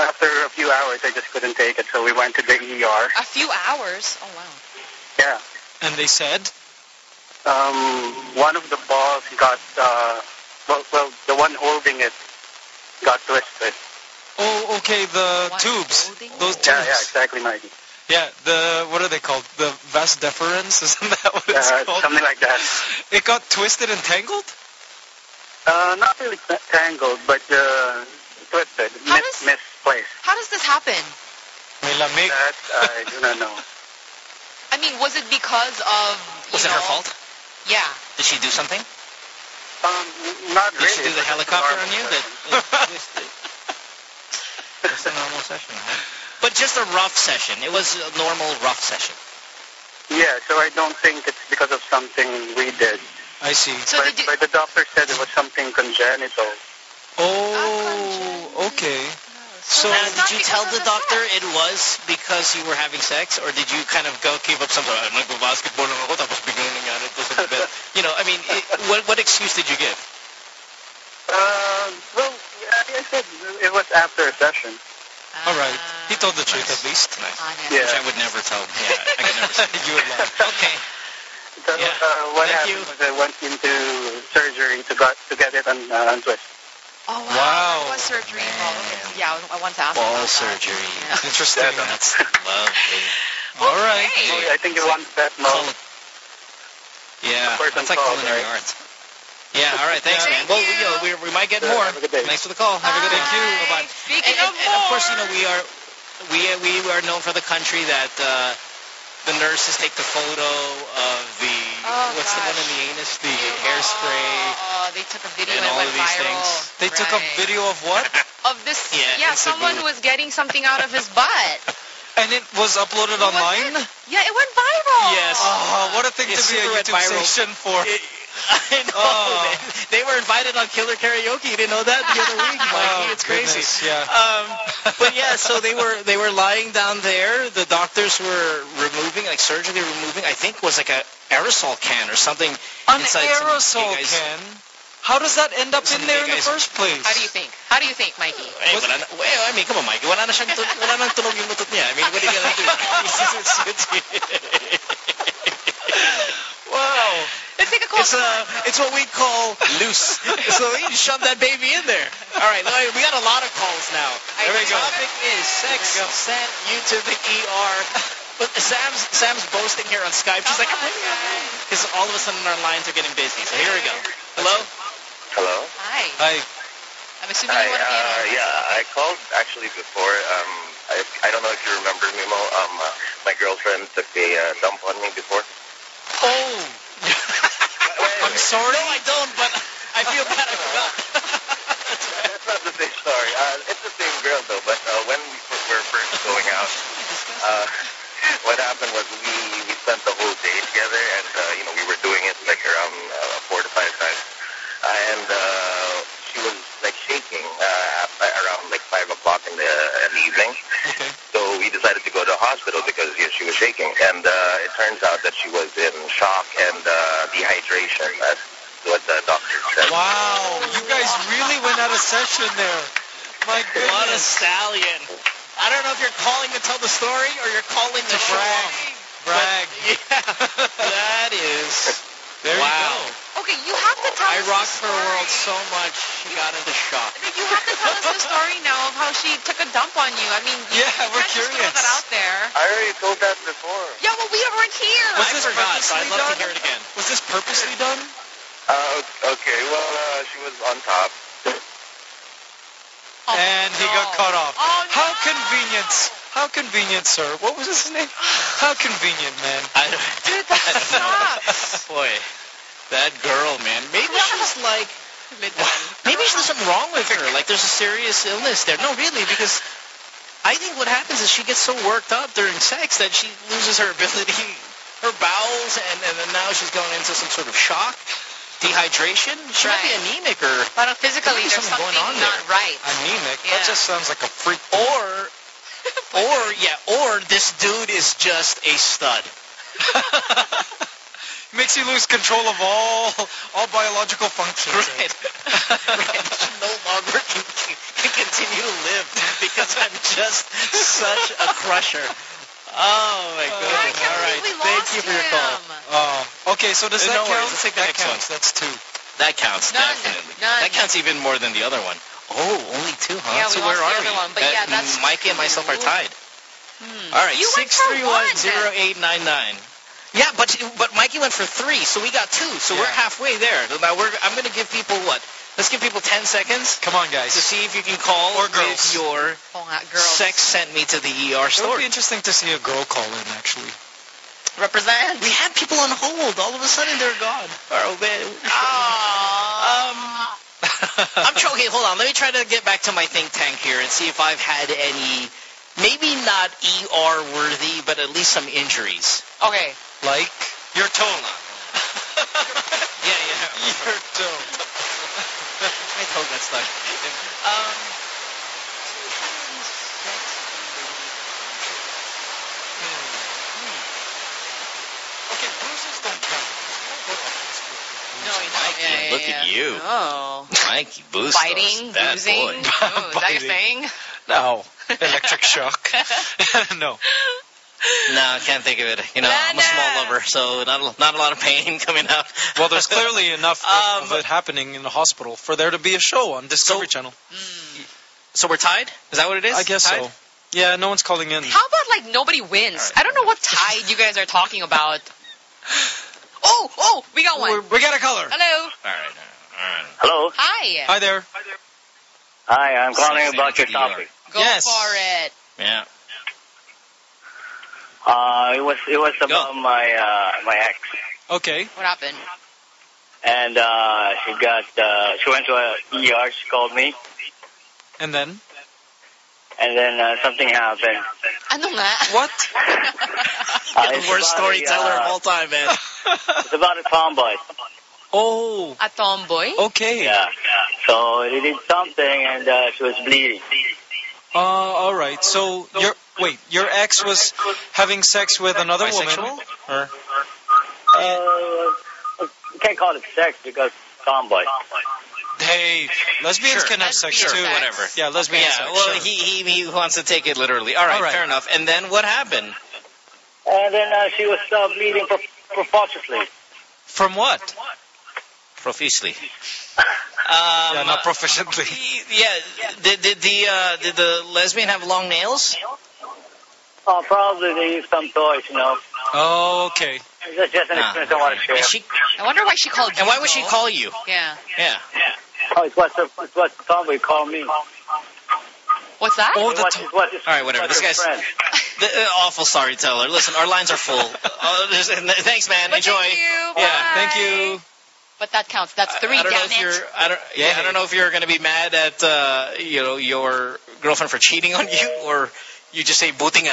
after a few hours, I just couldn't take it. So we went to the ER. A few hours. Oh wow. Yeah. And they said, Um, one of the balls got uh, well, well, the one holding it got twisted. "Oh, okay, the What? tubes, Holding? those tubes. Yeah, yeah, exactly, Mikey. Yeah, the what are they called? The vas deferens, isn't that what it's Uh, called? something like that. It got twisted and tangled. Uh, not really tangled, but uh, twisted, How mis- does- misplaced. How does this happen? May. That I do not know. I mean, was it because of you Was it her fault? Yeah. Did she do something? Um, not Did really. she do the was just a helicopter on you? session. That twisted. Just a normal session, huh? But just a rough session. It was a normal rough session. Yeah, so I don't think it's because of something we did. I see. So but, did you? but the doctor said it was something congenital. Oh, okay. So- now, did you tell the the doctor it was because you were having sex, or did you kind of go keep up some sort of, nagbabasketball lang ako, tapos biglang nangyari ito sa bed? You know, I mean, it, what, what excuse did you give? Uh, well, yeah, I said it was after a session. All right. He told the truth at least. Nice. Yeah. Which I would never tell. Yeah, I could never say. you would lie. Okay. So Yeah. uh, what Thank happened you. was I went into surgery to got to get it un, uh, untwisted. Oh wow. Wow. There was surgery involved. Okay. Yeah, I, I want to ask Ball about that. surgery. Yeah. Interesting. That's lovely. All right. Okay. I think you want that Cul- mo. Yeah, First that's and like culinary right? arts. Yeah, all right, thanks, Thank man. Well, you. you know, we, we might get Yeah, more. have a good day. Thanks for the call. Have a good day. Bye. Thank you. Bye-bye. Speaking and, of and, and of course, you know, we are we we are known for the country that uh, the nurses take the photo of the Oh, what's the one in the anus, the Oh, hairspray. Oh, they took a video and and, all of these viral. things. They took a video of what? of this. Yeah, yeah Instagram. someone was getting something out of his butt. And it was uploaded Was online? it? Yeah, it went viral. Yes. Oh, what a thing It to be a YouTube viral. station for. It, I know. Oh. man. They were invited on Killer Karaoke. You didn't know that the other week, Mikey. Oh, it's crazy. goodness, yeah. Um, but yeah, so they were they were lying down there. The doctors were removing, like surgically removing. I think was like a aerosol can or something. An inside some- aerosol Hey, guys. can? How does that end up in there in the first place? How do you think? How do you think, Mikey? Hey, wala na, well, I mean, come on, Mikey. Wala na siyang, wala nang tunog yung lutot niya. I mean, what are you gonna do? It's- it's- Wow. Let's take a call. It's uh, it's what we call loose. so you just shove that baby in there. All right, all right, we got a lot of calls now. I There we go. know. Topic is sex sent you to the ER. But Sam's Sam's boasting here on Skype. She's like, because all of a sudden our lines are getting busy. So here we go. Hello. Hello. Hi. Hi. I'm assuming Hi. you want to be Uh, on yeah, I called actually before. Um, I, I don't know if you remember me, Mo. Um, uh, my girlfriend took a uh, dump on me before. Oh. I'm sorry. No, I don't. But I feel bad. I forgot. That's not the same story. Uh, it's the same girl though. But uh, when we were first going out, uh, what happened was we we spent the whole day together, and uh, you know we were doing it like around uh, four to five times, uh, and uh, she was like shaking uh, at, around like five o'clock in the, in the evening. Okay. So we decided to go to the hospital because yeah, she was shaking, and uh, it turns out that she was in shock and uh, dehydration. That's what the doctor said. Wow. You guys really went out of session there. My What a stallion. I don't know if you're calling to tell the story or you're calling to show brag. off. Brag. Yeah, that is. There wow. you go. Okay, you have to tell I us rocked her world so much she got into shock. You have to tell us the story now of how she took a dump on you. I mean, you Yeah, can't we're just throw curious. that out there. I already told that before. Yeah, well, we weren't here. Was I this forgot, so I'd purposely love to done? hear it again. Was this purposely done? Uh, okay, well, uh, she was on top. Oh, and he got cut off. Oh, no. How convenient. How convenient, sir. What was his name? How convenient, man. I don't, Dude, that I sucks. Boy, that girl, man. Maybe she's like, maybe there's something wrong with her. Like there's a serious illness there. No, really, because I think what happens is she gets so worked up during sex that she loses her ability, her bowels, and, and then now she's going into some sort of shock, dehydration. She might be anemic or But physically, Maybe there's something something going on not there. right. Anemic. Yeah. That just sounds like a freak. or or yeah, or this dude is just a stud. Makes you lose control of all all biological functions. Right. right. She no longer can, can continue to live because I'm just such a crusher. Oh my I goodness. All right. we Thank lost you for your call. Oh, okay. So does Uh, that no worries, count? let's take the that next one. counts. That's two. That counts None. definitely. None. That counts even more than the other one. Oh, only two, huh? Yeah, so we where lost are the other we? one, but yeah, that's Mikey and myself are tied. Hmm. All right, You went six for three one, one zero eight nine nine. Yeah, but but Mikey went for three, so we got two. So we're halfway there. Now we're I'm gonna give people what? Let's give people ten seconds Come on, guys. to see if you can call Or with girls. your Oh, that girl. sex sent me to the ER store. It would be interesting to see a girl call in, actually. Represent. We had people on hold. All of a sudden they're gone. Oh man. Um, I'm trying. Okay, hold on. Let me try to get back to my think tank here and see if I've had any, maybe not ER worthy, but at least some injuries. okay. Like your toe. Yeah, yeah. Your toe. My toe got stuck. Um. Okay, bruises don't count. No, you know. Mikey, yeah, yeah, look yeah. at you. Oh. Mikey Bustos. Biting, bad bruising. boy. Oh, is that your thing? No. Electric shock. no. No, I can't think of it. You know, I'm a small lover, so not a, not a lot of pain coming out. Well, there's clearly enough of- Um, of it happening in the hospital for there to be a show on Discovery So- Channel. Mm. So we're tied? Is that what it is? I guess Tied? so. Yeah, no one's calling in. How about like nobody wins? I don't know what tide you guys are talking about. Oh, oh, we got one. We're- we got a caller. Hello. All right. All right. Hello. Hi. Hi there. Hi, there. Hi I'm calling Sexy about your ER. topic. Go Yes. for it. Yeah. Uh, it was it was about Go. my uh, my ex, Okay. What happened? and uh, she got uh, she went to a ER. She called me, And then? And then uh, something happened. Ano nga? What? Uh, the worst about a, storyteller of uh, all time, man. It's about a tomboy. Oh, A tomboy? okay. Yeah. So they did something and uh, she was bleeding. Uh, all right. So your wait, your ex was having sex with another Bisexual? woman, or Uh, can't call it sex because tomboy. Hey, lesbians Sure. can have sex Lesbian too. sex. Whatever. Yeah, lesbian Yeah, sex. well, sure. he, he he wants to take it literally. All right, All right. fair enough. And then what happened? And then uh, she was uh, bleeding pro- profusely. From what? Profusely. Um, yeah, not proficiently. Yeah, did, did the uh, did the lesbian have long nails? Oh, probably they used some toys, you know. Oh, okay. That's just an Ah, experience I want to share. She I wonder why she called you. and why would she call you? Yeah. Yeah. Yeah. Oh, it's what the, it's what the tomboy called me. What's that? Oh, the what, to- it's what, it's All right, whatever. This your guy's- The, uh, awful sorry teller. Listen, our lines are full. Uh, thanks, man. But Enjoy. Thank you. Yeah, Bye. Thank you. But that counts. That's three. I don't know if it. you're. I don't. Yeah, Yeah. I don't know if you're going to be mad at uh, you know your girlfriend for cheating on you, or you just say butinga.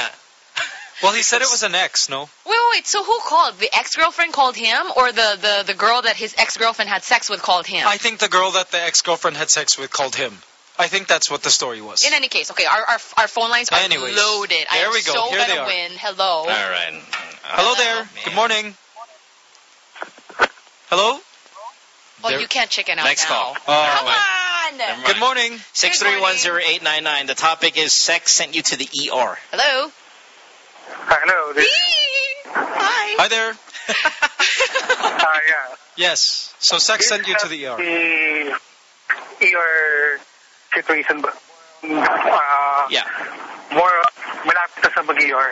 Well, he said it was an ex, no? Wait, wait, wait. So who called? The ex-girlfriend called him, or the, the, the girl that his ex-girlfriend had sex with called him? I think the girl that the ex-girlfriend had sex with called him. I think that's what the story was. In any case, okay, our, our, our phone lines are Anyways, loaded. I there am we go. so Here gonna they are. win. Hello. All right. Hello there. man. Good morning. Hello? Well, There- you can't chicken out Next now. call. Oh, Come on. Good morning. Six three one zero eight nine nine. The topic is sex sent you to the ER. Hello. Hello. This, Hi. Hi there. uh, yeah. Yes. So sex sent you to the ER. The ER situation ba? Uh, Yeah. more malapit sa mag-ER.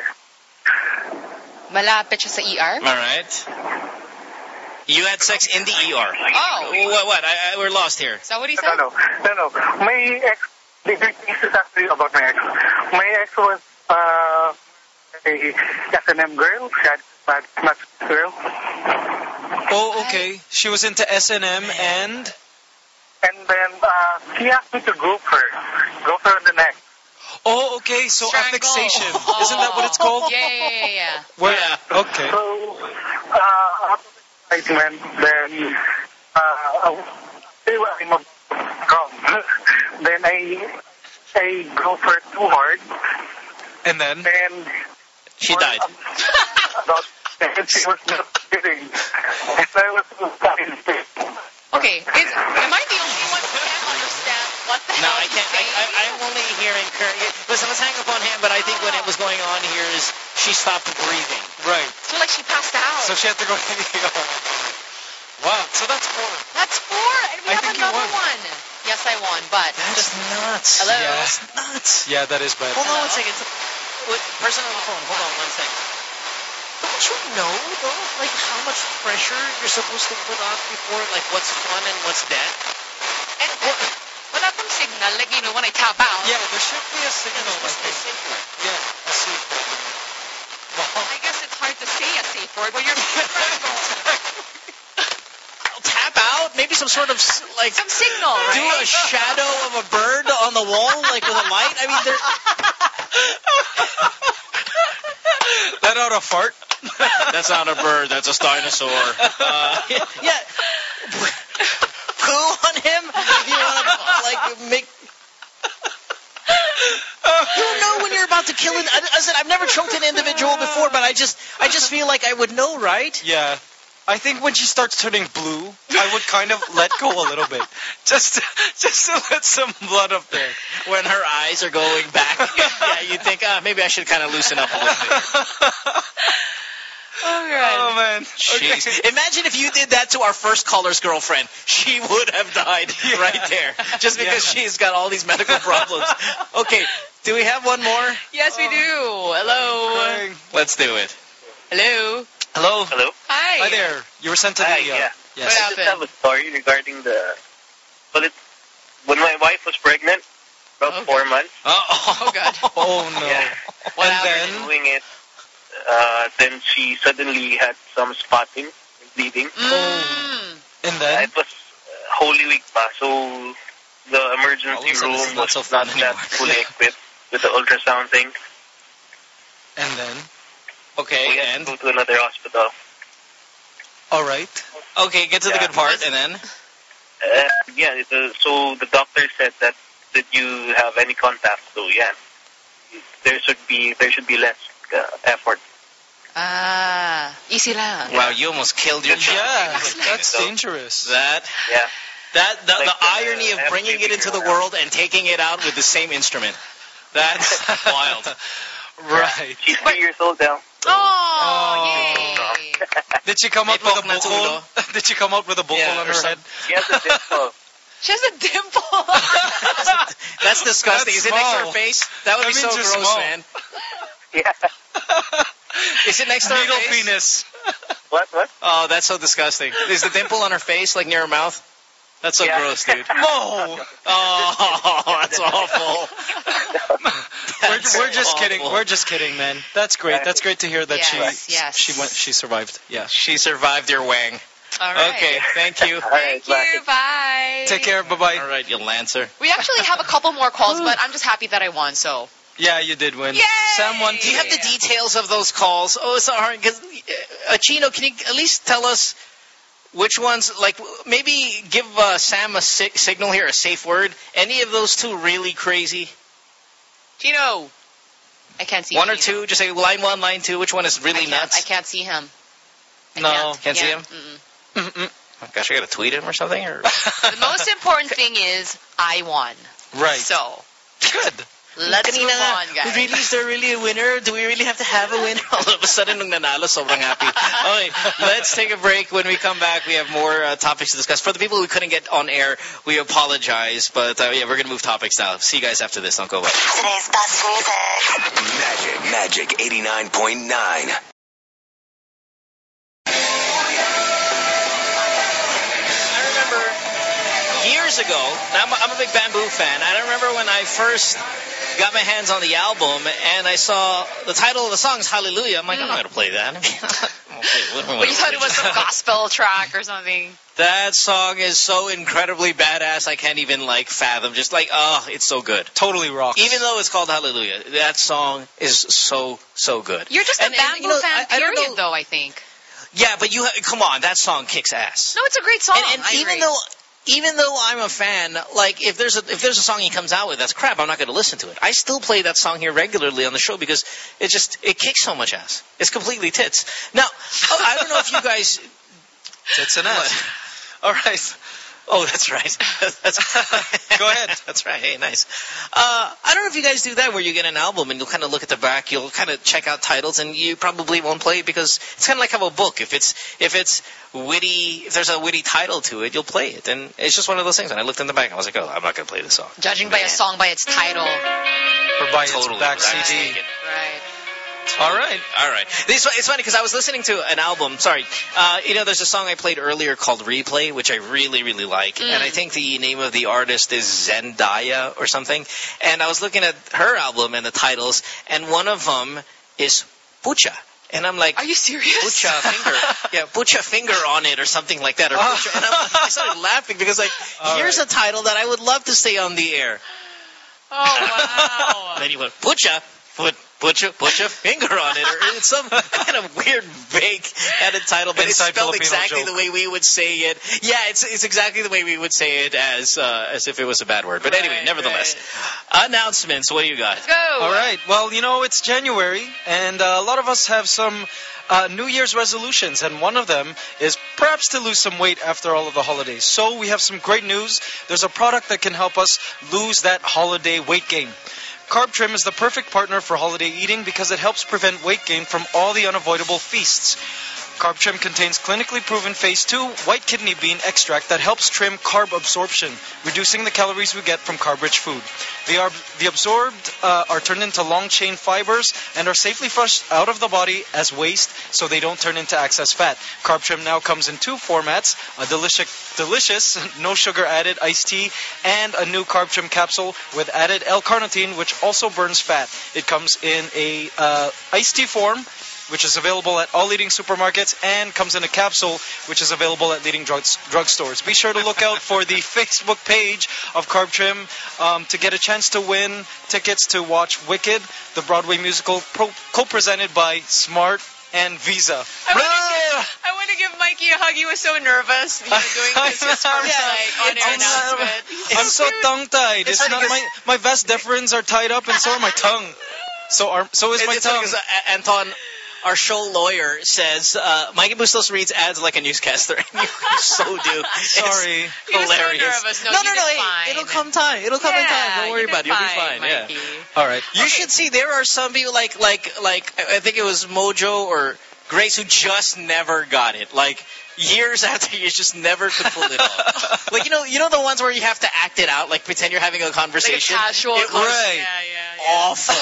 Malapit siya sa ER? All right. You had sex in the ER. Oh. What? What? I, I, we're lost here. Is that what he said? No, no, no, no. My ex, this is actually about my ex. My ex was uh, a S&M girl. She had not, not girl. Oh, okay. She was into S&M and... And then uh, he asked me to group her. Group her on the neck. Oh, okay. So Strangle. asphyxiation. Isn't that what it's called? Yeah, yeah, yeah, yeah. Where? Yeah. Okay. So, uh, after the excitement, then, uh, they were in my wrong. then I, I go for it too hard, And then? and She died. about, and she was not kidding. And I was so tired. Okay, is, am I the only one who can't understand what the No, hell I can't. I, I, I'm only hearing. Kurt. Listen, let's hang up on him. But I think what it was going on here is she stopped breathing. Right. So like she passed out. So she had to go to the ER. Wow. So that's four. That's four, and we I have think another one. Yes, I won, but That's nuts. Hello? Yeah. That's nuts. Yeah, that is bad. Hold on one second. Wait, person on the phone. Hold on one second. Don't you know though, like how much pressure you're supposed to put on before, like what's fun and what's death? and, and wala pang signal, like you know when I tap out. Yeah, there should be a signal. I What's the think. safe word? Yeah, a safe word. Wow. I guess it's hard to say a safe word when you're out. Maybe some sort of like some signal, do right? a shadow of a bird on the wall, like with a light. I mean, there. Let out a fart. That's not a bird. That's a dinosaur. Uh, yeah. Poo on him if you want to like make. You know when you're about to kill an. I, I said I've never choked an individual before, but I just I just feel like I would know, right? Yeah. I think when she starts turning blue, I would kind of let go a little bit. Just to, just to let some blood up there. When her eyes are going back, yeah, you think uh, maybe I should kind of loosen up a little bit. Oh man. Jeez. Okay. Imagine if you did that to our first caller's girlfriend. She would have died right there. Just because Yeah. she's got all these medical problems. Okay, do we have one more? Yes, we do. Hello. Let's do it. Hello. Hello. Hello? Hi. Hi there. You were sent to the Hi, ER. yeah. Yes. What I just have a story regarding the. Well, it, when my wife was pregnant, about Okay. four months, Oh, Oh, God. Oh no. Yeah. What and happened? then doing it, uh, then she suddenly had some spotting, bleeding. Mm. and Uh, then it was uh, Holy Week pa, so the All of a emergency sudden, room this is not was so not fun that anymore. fully equipped with the ultrasound thing. and then okay, we had and to go to another hospital. All right. Okay, get to the good part, and then Uh, yeah, it, uh, so the doctor said that that you have any contact, so yeah, there should be there should be less uh, effort. Ah, easy lang. wow, you almost killed your child. Yeah, Yeah. that's So- dangerous. That Yeah, that the, Like the the, irony of uh, bringing it into the world and taking it out with the same instrument. That's wild. Right. she's three years old now. Oh, Oh. yay. Did she come up with a Ipok na bukol? Did she come up with a bukol Yeah, on or her head? She has a dimple. She has a dimple. That's disgusting. That's Is it next to her face? That would That be so gross, small. man. Yeah. Is it next to her Needle face? penis. What? What? Oh, that's so disgusting. Is the dimple on her face, like near her mouth? That's so Yeah. gross, dude. Whoa! Oh, that's awful. We're, we're just awful. kidding. We're just kidding, man. That's great. That's great to hear that Yes, she yes. she went she survived. Yeah. She survived your wang. All right. Okay, thank you. All right, Thank you. Bye. Take care. Bye bye. All right, you lancer. We actually have a couple more calls, but I'm just happy that I won. So Yeah, you did win. Yay! Sam won. Do you have the details of those calls? Oh, it's so hard. Because uh, Chino, can you at least tell us which ones? Like, maybe give uh, Sam a si- signal here, a safe word. Any of those two really crazy? Gino, I can't see one or Gino. two? Just say line one, line two. Which one is really can't, nuts? I can't see him. I No. can't, Can't see him? Mm-mm. Mm-mm. Oh, gosh, I gotta tweet him or something. Or The most important thing is I won. Right. So Good. Let's move on, guys. Really, is there really a winner? Do we really have to have a winner? All of a sudden, nung nanalo, sobrang happy. Okay, let's take a break. When we come back, we have more uh, topics to discuss. For the people who couldn't get on air, we apologize. But uh, yeah, we're gonna move topics now. See you guys after this. Don't go away. Today's best music. Magic, Magic 89.9. years ago. I'm a, I'm a big Bamboo fan. I remember when I first got my hands on the album and I saw the title of the song is Hallelujah. I'm like, I'm not gonna play that. Okay, what am I But you thought it was play? some gospel track or something. That song is so incredibly badass. I can't even like fathom. Just like, oh, it's so good. Totally rocks. Even though it's called Hallelujah, that song is so so good. You're just a And- and, Bamboo you know, fan, I- I don't period, know- though, I think. Yeah, but you ha- come on, that song kicks ass. No, it's a great song. and and I even agree. though even though I'm a fan, like if there's a if there's a song he comes out with that's crap, I'm not going to listen to it. I still play that song here regularly on the show because it just it kicks so much ass. It's completely tits. Now, I don't know if you guys. Tits and ass. All right. Oh, that's right. that's, Go ahead. That's right. Hey, nice. Uh, I don't know if you guys do that where you get an album and you'll kind of look at the back, you'll kind of check out titles, and you probably won't play it because it's kind of like how a book. If it's if it's witty, if there's a witty title to it, you'll play it, and it's just one of those things. And I looked in the back, and I was like, oh, I'm not gonna play this song. Judging by a song by its title. Or by Totally its back. CD. Right. All right. All right. It's, it's funny because I was listening to an album. Sorry, uh, you know, there's a song I played earlier called "Replay," which I really, really like, and I think the name of the artist is Zendaya or something. And I was looking at her album and the titles, and one of them is Pucha. And I'm like, Are you serious? Pucha finger, yeah, Pucha finger on it or something like that. Or Pucha. And I'm, I started laughing because like, All here's a title that I would love to stay on the air. Oh, And then you went, Pucha, put, put your, put your finger on it. Or it's some kind of weird, vague added title, but Inside it's spelled Filipino exactly joke. the way we would say it. Yeah, it's it's exactly the way we would say it as uh, as if it was a bad word. But anyway, Right, nevertheless. Announcements, what do you got? Let's go. All right. Well, you know, it's January, and uh, a lot of us have some uh, New Year's resolutions, and one of them is perhaps to lose some weight after all of the holidays. So we have some great news. There's a product that can help us lose that holiday weight gain. Carb Trim is the perfect partner for holiday eating because it helps prevent weight gain from all the unavoidable feasts. Carb Trim contains clinically proven phase 2 white kidney bean extract that helps trim carb absorption, reducing the calories we get from carb-rich food. They are the absorbed uh, are turned into long-chain fibers and are safely flushed out of the body as waste, so they don't turn into excess fat. Carb Trim now comes in two formats: a delicious, delicious no sugar added iced tea, and a new Carb Trim capsule with added L-carnitine, which also burns fat. It comes in a uh, iced tea form which is available at all leading supermarkets and comes in a capsule, which is available at leading drug drugstores. Be sure to look out for the Facebook page of Carb Trim um, to get a chance to win tickets to watch Wicked, the Broadway musical pro- co-presented by Smart and Visa. I want to give, I want to give Mikey a hug. He was so nervous, you know, doing this his first Yeah, like on air announcement. I'm so cute. tongue-tied. It's, funny not 'cause- my my vas deferens are tied up, and so are my tongue. So are so is It- my it's funny uh, Anton, our show lawyer, says uh, Mikey Bustos reads ads like a newscaster. And you so do. Sorry. He was so hilarious. nervous. No, no, no, did hey, it'll come time. It'll come in time. Don't worry about it. did You'll be fine. Yeah. Mikey. All right. You should see there are some people like like like I think it was Mojo or Grace who just never got it. Like years after you just never could pull it off. like you know you know the ones where you have to act it out, like pretend you're having a Like a conversation. casual It was conversation. Right. Yeah, yeah, yeah. awful,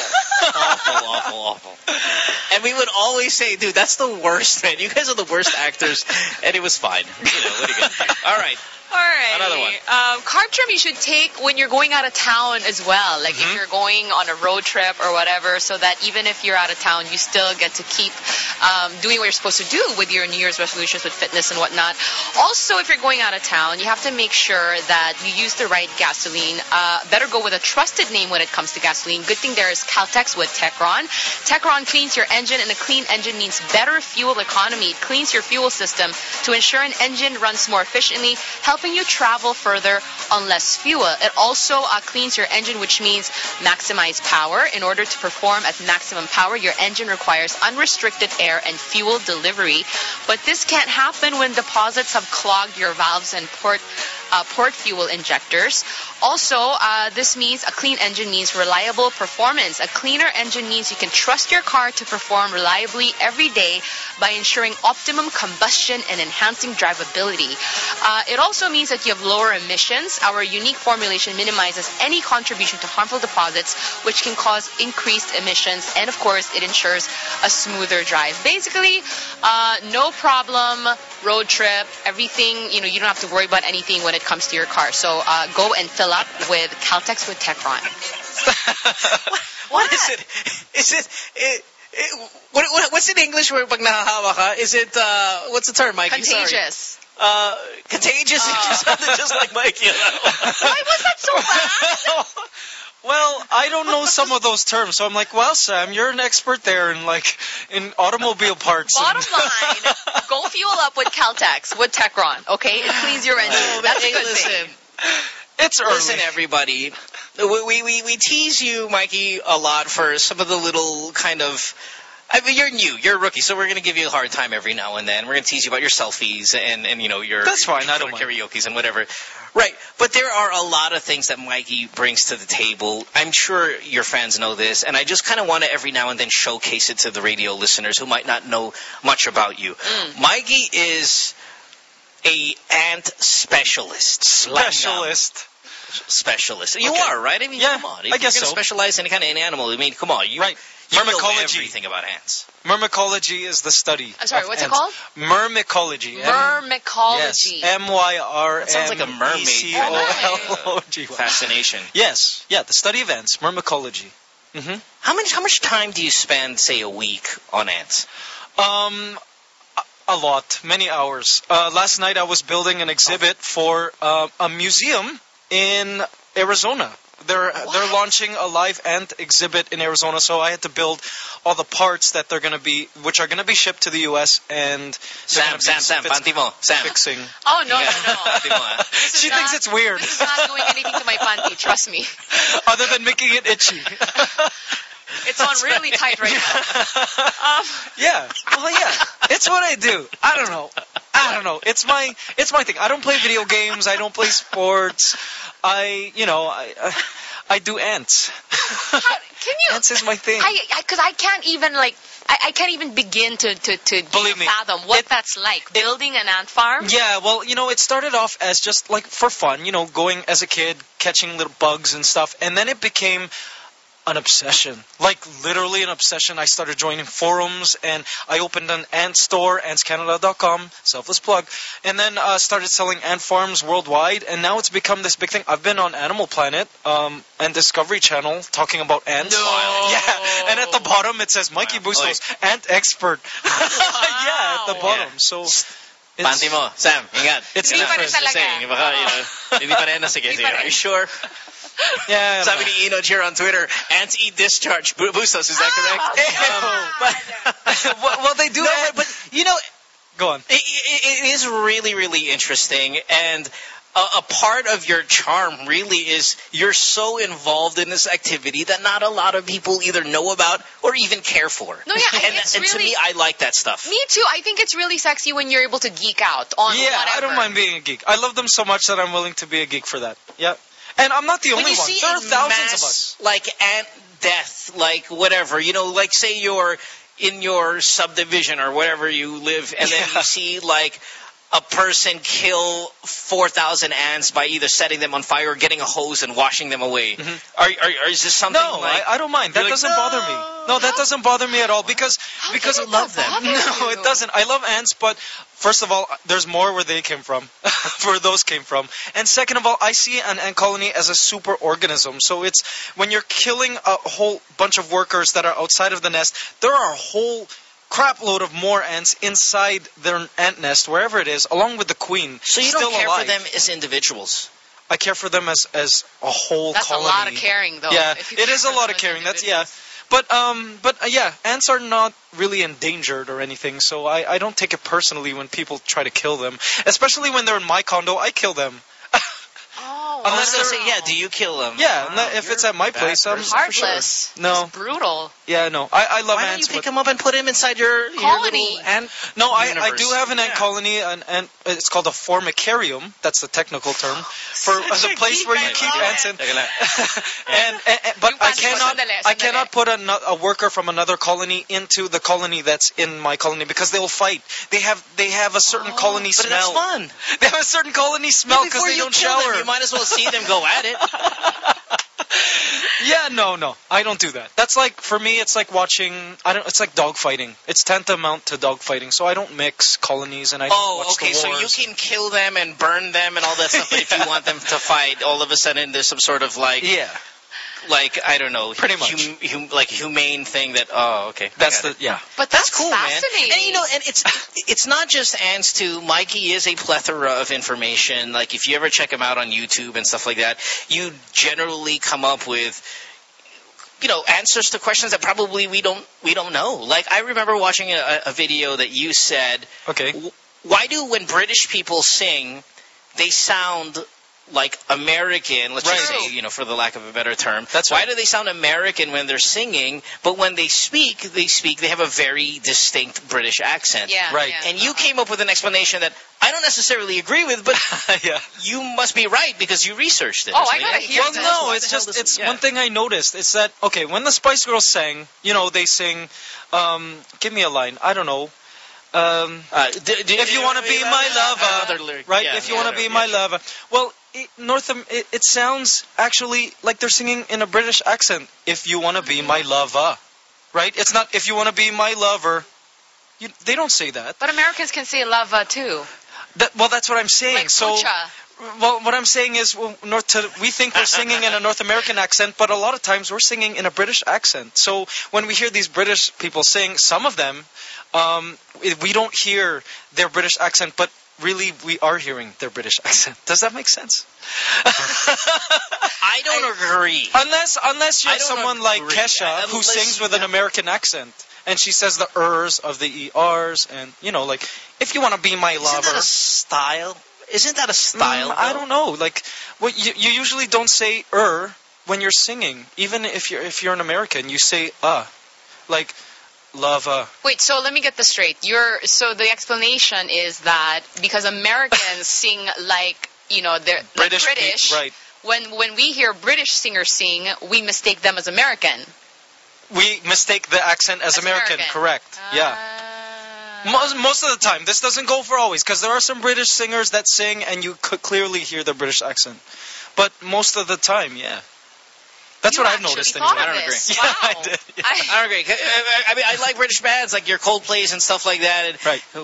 awful, awful, awful. And we would always say, dude, that's the worst, man. You guys are the worst actors. And it was fine. You know, what are you gonna do? All right. All right. Another one. Um, carb trim you should take when you're going out of town as well. Like Mm-hmm. if you're going on a road trip or whatever, so that even if you're out of town, you still get to keep um, doing what you're supposed to do with your New Year's resolutions with fitness and whatnot. Also, if you're going out of town, you have to make sure that you use the right gasoline. Uh, better go with a trusted name when it comes to gasoline. Good thing there is Caltex with Techron. Techron cleans your engine, and a clean engine means better fuel economy. It cleans your fuel system to ensure an engine runs more efficiently, helping you travel further on less fuel. It also uh, cleans your engine, which means maximize power. In order to perform at maximum power, your engine requires unrestricted air and fuel delivery. But this can't happen when deposits have clogged your valves and port uh, port fuel injectors. Also, uh, this means a clean engine means reliable performance. A cleaner engine means you can trust your car to perform reliably every day by ensuring optimum combustion and enhancing drivability. Uh, it also means that you have lower emissions. Our unique formulation minimizes any contribution to harmful deposits, which can cause increased emissions. And of course, it ensures a smoother drive. Basically, uh, no problem road trip, everything, you know, you don't have to worry about anything when it comes to your car. So uh, go and fill up with Caltex with Techron. What is it? Is it, it, it what, what, what's in English where pag nahahawa ka? Is it, uh, what's the term, Mikey? Sorry. Contagious. Uh, contagious? Uh. you sounded just like Mikey. Why was that so bad? Well, I don't know some of those terms, so I'm like, well, Sam, you're an expert there in like in automobile parts. Bottom line, go fuel up with Caltex, with Techron, okay? It cleans your engine. Oh, That's a good listen. thing. it's early. Listen, everybody. We, we, we, we tease you, Mikey, a lot for some of the little kind of. I mean, you're new. You're a rookie, so we're going to give you a hard time every now and then. We're going to tease you about your selfies and, and you know, your That's fine, I don't karaoke's and whatever. Right. But there are a lot of things that Mikey brings to the table. I'm sure your fans know this, and I just kind of want to every now and then showcase it to the radio listeners who might not know much about you. Mm. Mikey is a ant specialist. specialist. Specialist. You Okay. are, right? I mean, Yeah, come on. I guess you're going so. specialize in any kind of an animal, I mean, come on. You, Right. you know Myrmecology. everything about ants. Myrmecology is the study. I'm sorry, of what's it called? Myrmecology. M- Myrmecology. Yes. M Y R That sounds like a M mermaid E C O L O G Y. Fascination. Yes. Yeah, the study of ants. Myrmecology. hmm How much how much time do you spend, say, a week on ants? Um, a- a lot, many hours. Uh, last night I was building an exhibit for uh, a museum in Arizona. They're they're launching a live ant exhibit in Arizona, so I had to build all the parts that they're gonna be, which are gonna be shipped to the U.S. and they're Sam, be Sam, Sam, fix- panty mo. Sam. fixing. Oh, no, no, no. Panty mo. This She is thinks it's weird, This is not doing anything to my panty, trust me. other than making it itchy. It's on really tight right now. Um, Yeah. Well, yeah. It's what I do. I don't know. I don't know. It's my it's my thing. I don't play video games. I don't play sports. I, you know, I uh, I do ants. how, can you... ants is my thing. I, because I, can't even like I, I can't even begin to to to Believe me, fathom what it- that's like. Building an ant farm. yeah, well, you know, it started off as just like for fun, you know, going as a kid, catching little bugs and stuff, and then it became an obsession. Like literally an obsession. I started joining forums and I opened an ant store, antscanada.com, selfless plug, and then uh, started selling ant farms worldwide. And now it's become this big thing. I've been on Animal Planet um, and Discovery Channel talking about ants. No. Yeah, and at the bottom it says Mikey Wow. Bustos, ant expert. yeah, at the bottom. So. It's, Panty mo. Sam, ingat. It's Yun Hindi pa rin talaga. saying. Baka, you know, hindi pa rin. Sige, sige. Are you sure? Yeah. Sabi ni Eno here on Twitter, ants eat discharge. Bu- Bustos, is that correct? Um, well, well, they do. No, add- but, but you know, go on. it, it, it is really, really interesting, and a, a part of your charm really is you're so involved in this activity that not a lot of people either know about or even care for. No, yeah, and, it's and to me, I like that stuff. Me too. I think it's really sexy when you're able to geek out on Yeah, whatever. I don't mind being a geek. I love them so much that I'm willing to be a geek for that. Yeah. And I'm not the only one. see There are thousands mass, of us. like ant death, like whatever, you know, like say you're in your subdivision or wherever you live, and then you see like a person kill 4,000 ants by either setting them on fire or getting a hose and washing them away. Mm-hmm. Are, are, are- is this something. No, like... I, I don't mind. That like, doesn't bother me. No, that doesn't bother me at all because How because it love them. No, you? it doesn't. I love ants, but first of all, there's more where they came from, where those came from, and second of all, I see an ant colony as a super organism. So it's when you're killing a whole bunch of workers that are outside of the nest, there are whole crap load of more ants inside their ant nest, wherever it is, along with the queen. So you still don't care alive. for them as individuals? I care for them as as a whole That's colony. a lot of caring, though. Yeah, it is a lot of caring. That's yeah. But um, but uh, yeah, ants are not really endangered or anything, so I, I don't take it personally when people try to kill them. Especially when they're in my condo, I kill them. Oh, I Unless was they're- going to say, yeah, do you kill them? Yeah, Wow, if it's at my place, I'm person. for sure. heartless. No. Just brutal. Yeah, no, I, I love Why don't you pick but- them up and put them inside your, your Colony. little ant no, I, I do have an ant Yeah. colony, and, and it's called a formicarium. That's the technical term for as a place where you keep ants in. it. Teka lang. and, and, and- but I cannot I cannot put a, a worker from another colony into the colony that's in my colony because they will fight. They have they have a certain colony But smell. that's fun. They have a certain colony smell because they don't kill shower. them, you might as well see them go at it. yeah, no, no, I don't do that. That's like for me, it's like watching. I don't. It's like dog fighting. It's tantamount to dog fighting. So I don't mix colonies and I Oh, watch okay. the So you can kill them and burn them and all that stuff, but if you want them to fight, all of a sudden there's some sort of like, Yeah, like I don't know, Pretty much. hum, hum, like humane thing that. Oh, okay. that's the it. yeah. But That's that's, cool, man. fascinating. And you know, and it's it's not just ants too. Mikey is a plethora of information. Like if you ever check him out on YouTube and stuff like that, you generally come up with you know answers to questions that probably we don't we don't know. Like I remember watching a, a video that you said, Okay. why do when British people sing, they sound like American, let's just say, you know, for the lack of a better term. That's Why right. do they sound American when they're singing, but when they speak, they speak, they have a very distinct British accent. yeah, Right. yeah. And you came up with an explanation that I don't necessarily agree with, but yeah. you must be right because you researched it. Oh, So, I gotta yeah, hear Well, this. no, Why it's just does- it's yeah. one thing I noticed. It's that okay when the Spice Girls sang, you know, they sing. Um, give me a line. I don't know. Um, Uh, d- d- if you want to be my lover, Another lyric. right? Yeah, if you want to be my lover. Well, it, North, it, it sounds actually like they're singing in a British accent. If you want to be my lover, right? It's not if you want to be my lover. You, they don't say that. But Americans can say lover too. that. Well, that's what I'm saying. Like so, well, what I'm saying is, well, North we think we're singing in a North American accent, but a lot of times we're singing in a British accent. So when we hear these British people sing, some of them, um, we- we don't hear their British accent, but really we are hearing their British accent. Does that make sense? I don't agree. Unless unless you're someone like agree. Kesha who sings with an American accent. And she says the ers of the ers, and you know, like if you want to be my Isn't lover, that a style? Isn't that a style? Mm, I don't know. Like, what you, you usually don't say er when you're singing. Even if you're if you're an American, you say uh, like love uh. Wait, so let me get this straight. You're so the explanation is that because Americans sing like you know they're like British, pe- British. right? When when we hear British singers sing, we mistake them as American. We mistake the accent as, As American, American. correct? yeah. Ah. Most, most of the time, this doesn't go for always, because there are some British singers that sing and you could clearly hear the British accent. But most of the time, yeah. That's You what I've noticed anyway. I don't agree. Yeah, I did, yeah. I- I don't agree. Uh, uh, I mean, I like British bands like your Coldplays and stuff like that. And, Right. Uh,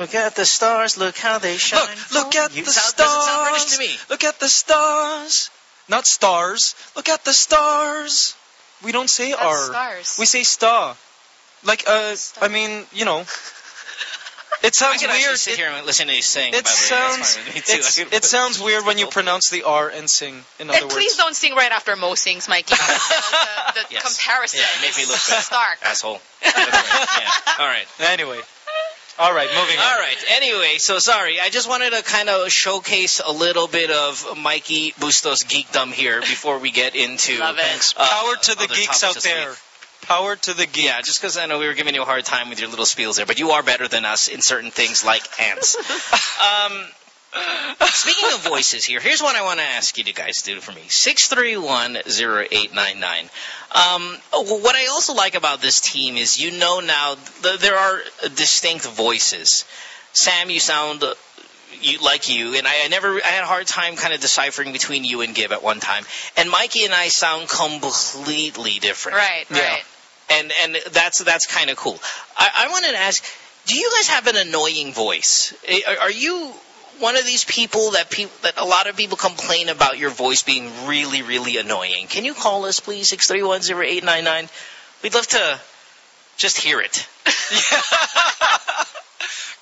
look at the stars. Look how they shine. Look, look at You the sound- stars. doesn't sound British to me. Look at the stars. Not stars. Look at the stars. We don't say That's R. stars. We say star. Like, uh, Star. I mean, you know. It I sounds can weird. sit It, here and listen to you sing. it by the way. That's sounds fine too. it's, I could- it sounds weird when you pronounce the R and sing. In other And words, please don't sing right after Mo sings, Mikey. the the, the Yes. comparison. Yeah, make me look bad. Stark. Asshole. yeah. All right. Anyway, all right, moving on. All right. Anyway, so sorry. I just wanted to kind of showcase a little bit of Mikey Bustos geekdom here before we get into Love it. uh, Power to the geeks out there. week. Power to the geeks. Yeah, just because I know we were giving you a hard time with your little spiels there, but you are better than us in certain things like ants. um, speaking of voices here, here's what I want to ask you to guys do for me. 6310899. Um, what I also like about this team is you know now th- there are distinct voices. Sam, you sound uh, you, like you, and I, I never I had a hard time kind of deciphering between you and Gib at one time. And Mikey and I sound completely different Right, Yeah. right. And and that's that's kind of cool. I, I wanted to ask, do you guys have an annoying voice? Are, are you one of these people that people that a lot of people complain about your voice being really really annoying? Can you call us please six three one zero eight nine nine? We'd love to just hear it.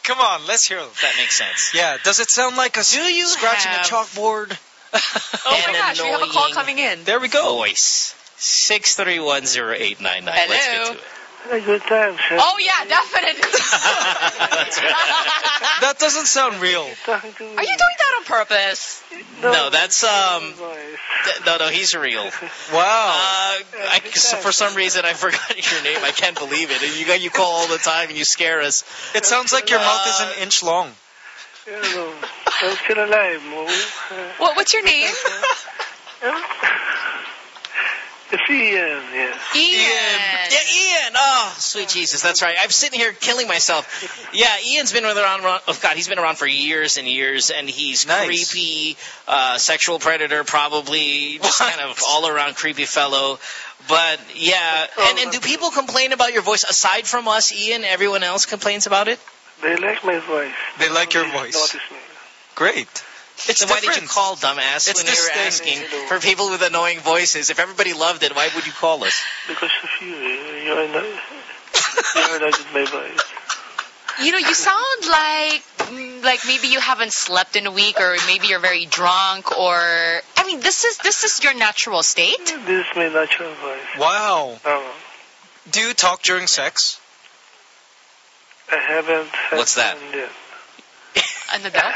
Come on, let's hear them. If that makes sense. Yeah, does it sound like a Do you scratching have- a chalkboard? Oh my gosh, we have a call coming in. There we go. Voice six three one zero eight nine nine. Let's get Hello. to it. A good time, sir. Oh yeah, definitely. That doesn't sound real. Are you doing that on purpose? No, that's um. Th- No, no, he's real. Wow. Uh, I, so for some reason, I forgot your name. I can't believe it. And you got you call all the time and you scare us. it sounds like your mouth is uh, an inch long. Hello. I'm still alive, Mo. Uh, What, what's your name? It's Ian, yeah. Ian. Yeah, Ian. Oh, sweet Jesus, that's right. I'm sitting here killing myself. Yeah, Ian's been around. Oh God, he's been around for years and years, and he's Nice. creepy, uh, sexual predator, probably just What? kind of all around creepy fellow. But yeah, and and do people complain about your voice aside from us, Ian? Everyone else complains about it. They like my voice. They like your voice. Great. It's So why did you different. call dumbass It's when you were distinct. asking for people with annoying voices? If everybody loved it, why would you call us? Because of you. You're not, you're not with my voice. You know, you sound like mm, like maybe you haven't slept in a week, or maybe you're very drunk, or I mean, this is this is your natural state. This is my natural voice. Wow. Oh, Do you talk during sex? I haven't What's that? one yet. An adult?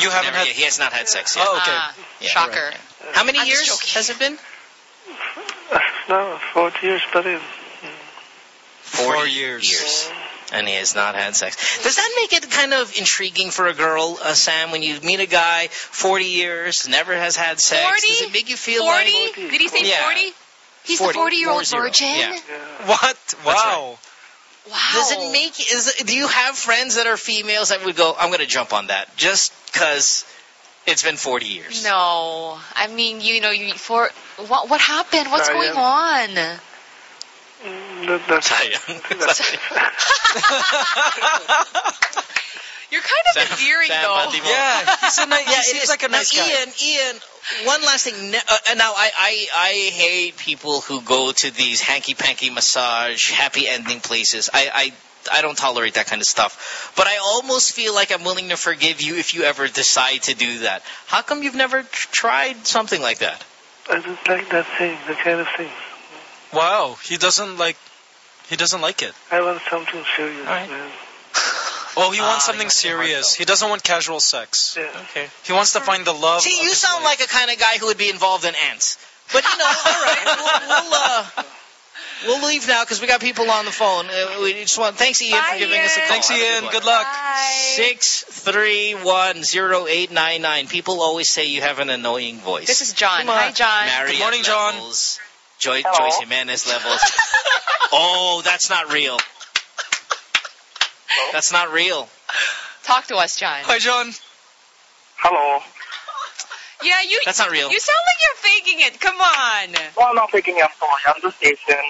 You haven't Never had. yet. He has not had sex yet. Oh, okay. Ah, Yeah, shocker. How many I'm years has it been? No, 40 years, but in. Four years. And he has not had sex. Does that make it kind of intriguing for a girl, uh, Sam, when you meet a guy, 40 years, never has had sex? 40? Does it make you feel 40? like... Did he say 40? Yeah. He's 40. a 40 year old 40. virgin? Yeah. Yeah. What? Wow. Wow. Does it make... Is Do you have friends that are females that would go, I'm going to jump on that, just because it's been 40 years? No. I mean, you know, you for what what happened? What's Sorry, going on? Mm, That, that's, You're kind of Sam- endearing, Sam though. Bandimo. Yeah, he's a nice. Yeah, he seems like a now, nice guy. Ian, Ian, one last thing. Uh, now, I, I, I hate people who go to these hanky-panky massage, happy ending places. I, I, I don't tolerate that kind of stuff. But I almost feel like I'm willing to forgive you if you ever decide to do that. How come you've never tried something like that? I don't like that thing, that kind of thing. Wow, he doesn't like. He doesn't like it. I want something serious, All right. man. Oh, he wants he something wants serious. He doesn't want casual sex. Yeah. Okay. He wants to find the love. See, you sound life. like a kind of guy who would be involved in ants. But you know, all right, we'll, we'll, uh, we'll leave now because we got people on the phone. Uh, we just want thanks Ian Bye, for giving us a Ian. call. Thanks, Have Ian. one. Good luck. Bye. Six three one zero eight nine nine. People always say you have an annoying voice. This is John. Hi, John. Marriott Good morning, John. levels, Joy, Hello. Joyce Jimenez levels. oh, that's not real. That's not real. Talk to us, John. Hi, John. Hello. Yeah, you. That's not real. You sound like you're faking it. Come on. Well, I'm not picking up sorry. I'm just Asian.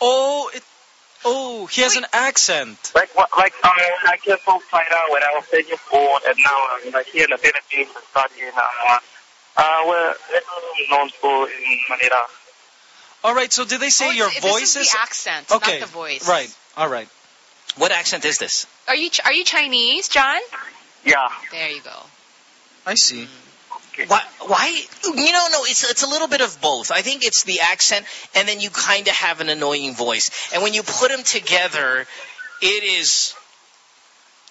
Oh, it. Oh, he has an accent. Like, what, like, um, I came from China when I was 10 years old, and now I'm like here in the Philippines and studying. Uh, uh, we're little known school in Manila. All right. So did they say Oh, your voice is is the accent, okay? not the voice. Right. All right. What accent is this? Are you are you Chinese, John? Yeah. There you go. I see. Why? Why? You know, no. It's it's a little bit of both. I think it's the accent, and then you kind of have an annoying voice. And when you put them together, it is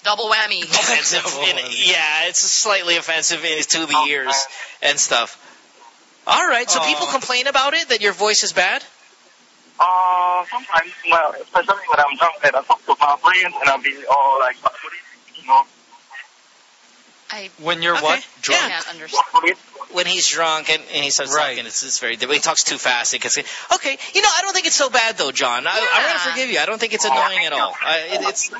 Double whammy. offensive. Double in- whammy. yeah, it's slightly offensive in, to the ears and stuff. All right. So Aw. people complain about it that your voice is bad. Uh, sometimes, well, especially when I'm drunk, I talk to my friends, and I'll be all like, you know, I When you're Okay. what? Yeah. understand. when he's drunk and, and he starts Right. talking, it's, it's very difficult. He talks too fast. It gets okay. You know, I don't think it's so bad though, John. I, I'm Yeah. going to forgive you. I don't think it's annoying at all. I, it, it's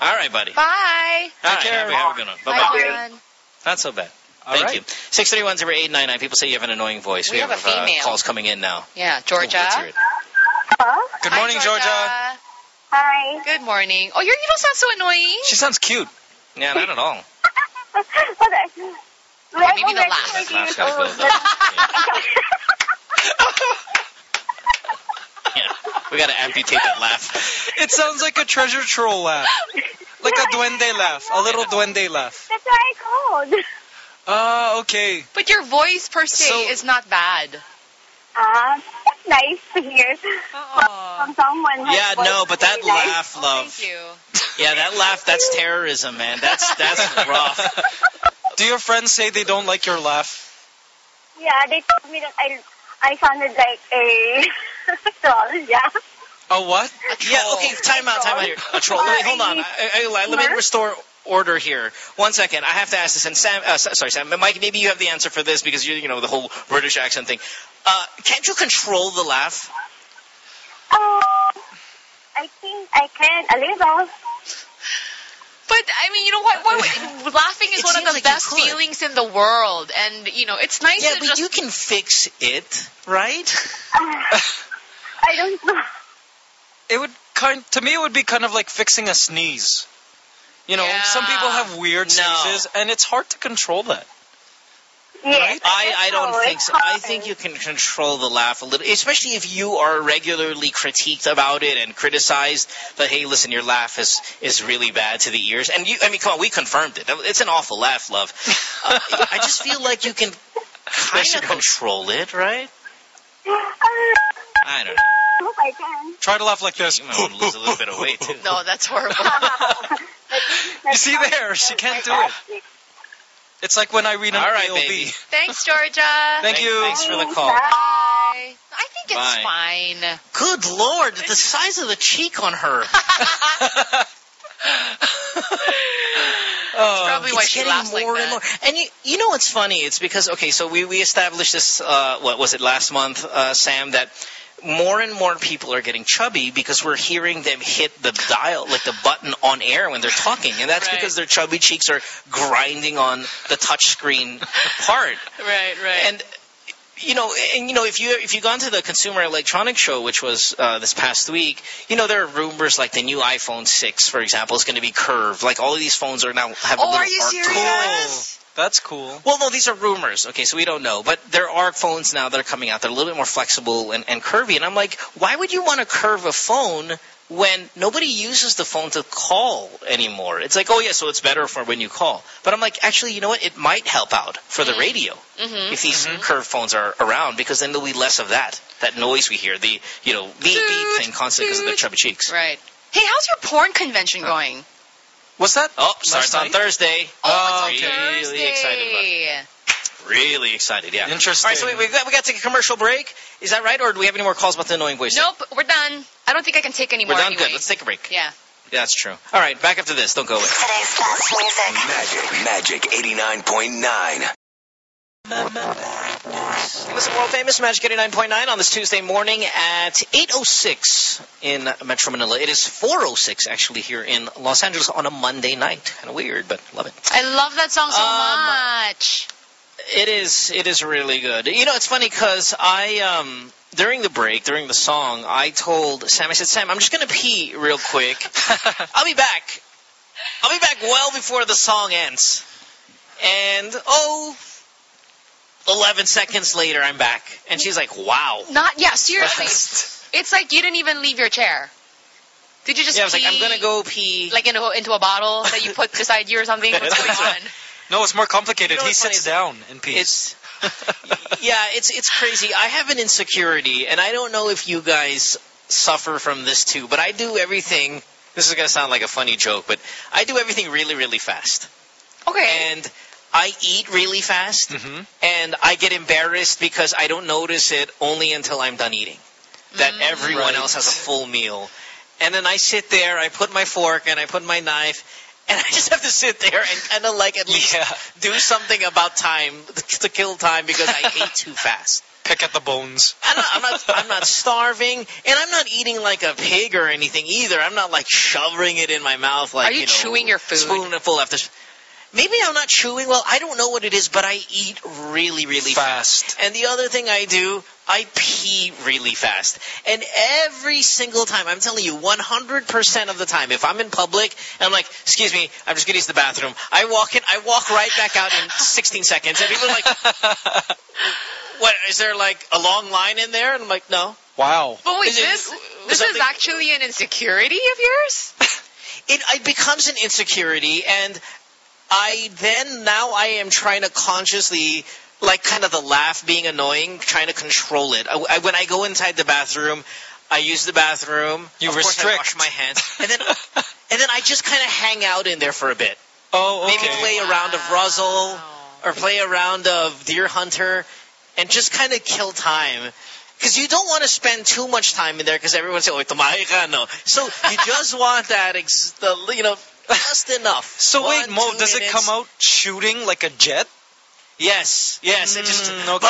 all right, buddy. Bye. All right, care. have, a- have a good one. Bye Bye, bye. Not so bad. All Thank right. you. Six thirty one zero eight nine nine. People say you have an annoying voice. We have a uh, female. calls coming in now. Yeah, Georgia. Let's hear it. Good Hi, morning, Georgia. Hi. Good morning. Oh, you're, you don't sound so annoying. She sounds cute. Yeah, not at all. What I, well, maybe I'm the already laugh. 30 Laugh's gotta go old, though. Yeah, we got to amputate that laugh. It sounds like a treasure troll laugh. Like a duende laugh. A little duende laugh. That's what I called. Ah, okay. But your voice per se So- is not bad. Ah, that's nice to hear uh-uh. from someone. Yeah, voice no, but that really nice. laugh, Oh, love. thank you. Yeah, that laugh, that's terrorism, man. That's that's rough. Do your friends say they don't like your laugh? Yeah, they told me that I I sounded like a troll. Yeah. A what? Yeah, okay, time out, time out here. A troll. Wait, hold on. I, I, I- let me restore order here. One second. I have to ask this. And Sam, uh, sorry, Sam, Mike, maybe you have the answer for this because you, you know, the whole British accent thing. Uh, can't you control the laugh? Uh, I think I can a little. But I mean, you know what? what laughing is It one of the like best feelings in the world, and you know, it's nice Yeah, to but just. you can fix it, right? Uh, I don't know. It would kind to me it would be kind of like fixing a sneeze. You know, Yeah. some people have weird No. sneezes and it's hard to control that. Yes. I, I don't know, think it's so. I think you can control the laugh a little, especially if you are regularly critiqued about it and criticized But hey, listen, your laugh is, is really bad to the ears. And you, I mean, come on, we confirmed it. It's an awful laugh, love. Uh, I just feel like you can kind of control it, right? I don't know. I hope I can. Try to laugh like this. You might want to lose a little bit of weight, too. no, that's horrible. You see there, she can't do it. It's like when I read an All right, AOB. baby. Thanks, Georgia. Thank you. Thanks for the call. Bye. I think it's Bye. fine. Good lord, the size of the cheek on her. Oh, Probably why it's she getting laughs more like and more. And you, you know what's funny? It's because okay, so we we established this. Uh, what was it last month, uh, Sam? That more and more people are getting chubby because we're hearing them hit the dial, like the button on air when they're talking, and that's Right. because their chubby cheeks are grinding on the touchscreen part. Right, right. And you know, and you know, if you if you gone to the Consumer Electronics Show, which was uh, this past week, you know, there are rumors like the new iPhone six, for example, is going to be curved. Like all of these phones are now have a oh, little are you arc serious? That's cool. Well, no, these are rumors. Okay, so we don't know, but there are phones now that are coming out. They're a little bit more flexible and, and curvy. And I'm like, why would you want to curve a phone when nobody uses the phone to call anymore? It's like, oh yeah, so it's better for when you call. But I'm like, actually, you know what? It might help out for the radio Mm-hmm. if these curved phones are around because then there'll be less of that that noise we hear, the you know beep beep thing constantly because of their chubby cheeks. Right. Hey, how's your porn convention going? What's that? Oh, starts on night? Thursday. Oh, really, it's on really excited about it. Really excited, yeah. Interesting. All right, so we, we got we got to take a commercial break. Is that right, or do we have any more calls about the annoying voice? Nope, we're done. I don't think I can take any more. We're more done. anyway. Good. Let's take a break. Yeah. Yeah, that's true. All right, back after this. Don't go away. Today's best music. Magic, Magic 89.9. Listen, world famous Magic 89.9 on this Tuesday morning at 8.06 in Metro Manila. It is 4.06 actually here in Los Angeles on a Monday night. Kind of weird, but love it. I love that song so Um, much. It is. It is really good. You know, it's funny because I um during the break, during the song, I told Sam. I said, Sam, I'm just gonna pee real quick. I'll be back. I'll be back well before the song ends. And oh, 11 seconds later, I'm back. And she's like, wow. Not yeah, seriously. Fast. It's like you didn't even leave your chair. Did you just Yeah, I was like, I'm gonna go pee. like in a, into a bottle that you put beside you or something? What's going on? No, it's more complicated. You know he what's funny sits down and pees. It's yeah, it's it's crazy. I have an insecurity, and I don't know if you guys suffer from this too. But I do everything. This is gonna sound like a funny joke, but I do everything really, really fast, Okay. and I eat really fast, hmm and I get embarrassed because I don't notice it only until I'm done eating. That Mm. everyone Right. else has a full meal, and then I sit there, I put my fork and I put my knife. And I just have to sit there and kind of like at least Yeah. do something about time to kill time because I ate too fast. Pick at the bones. I'm not, I'm not, I'm not starving, and I'm not eating like a pig or anything either. I'm not like shoving it in my mouth like Are you know, chewing your food? spoonful after. Sp- Maybe I'm not chewing well. I don't know what it is, but I eat really, really Fast. And the other thing I do, I pee really fast. And every single time, I'm telling you, 100% of the time, if I'm in public and I'm like, excuse me, I'm just going to use the bathroom, I walk in, I walk right back out in 16 seconds. And people are like, what, is there like a long line in there? And I'm like, no. Wow. But wait, Is it- this was this is actually an insecurity of yours? It, it becomes an insecurity and I then, now I am trying to consciously like kind of the laugh being annoying, trying to control it. I, I- when I go inside the bathroom, I use the bathroom. You of course, I wash my hands, and then and then I just kind of hang out in there for a bit. Oh, okay. Maybe play a round of Ruzzle or play a round of Deer Hunter, and just kind of kill time. Because you don't want to spend too much time in there because everyone's saying, "Oh, tumahi ka, no." So you just want that, ex- the you know, just enough. So wait, Mo, two does it come out shooting like a jet? Yes, yes. It just Mm, okay.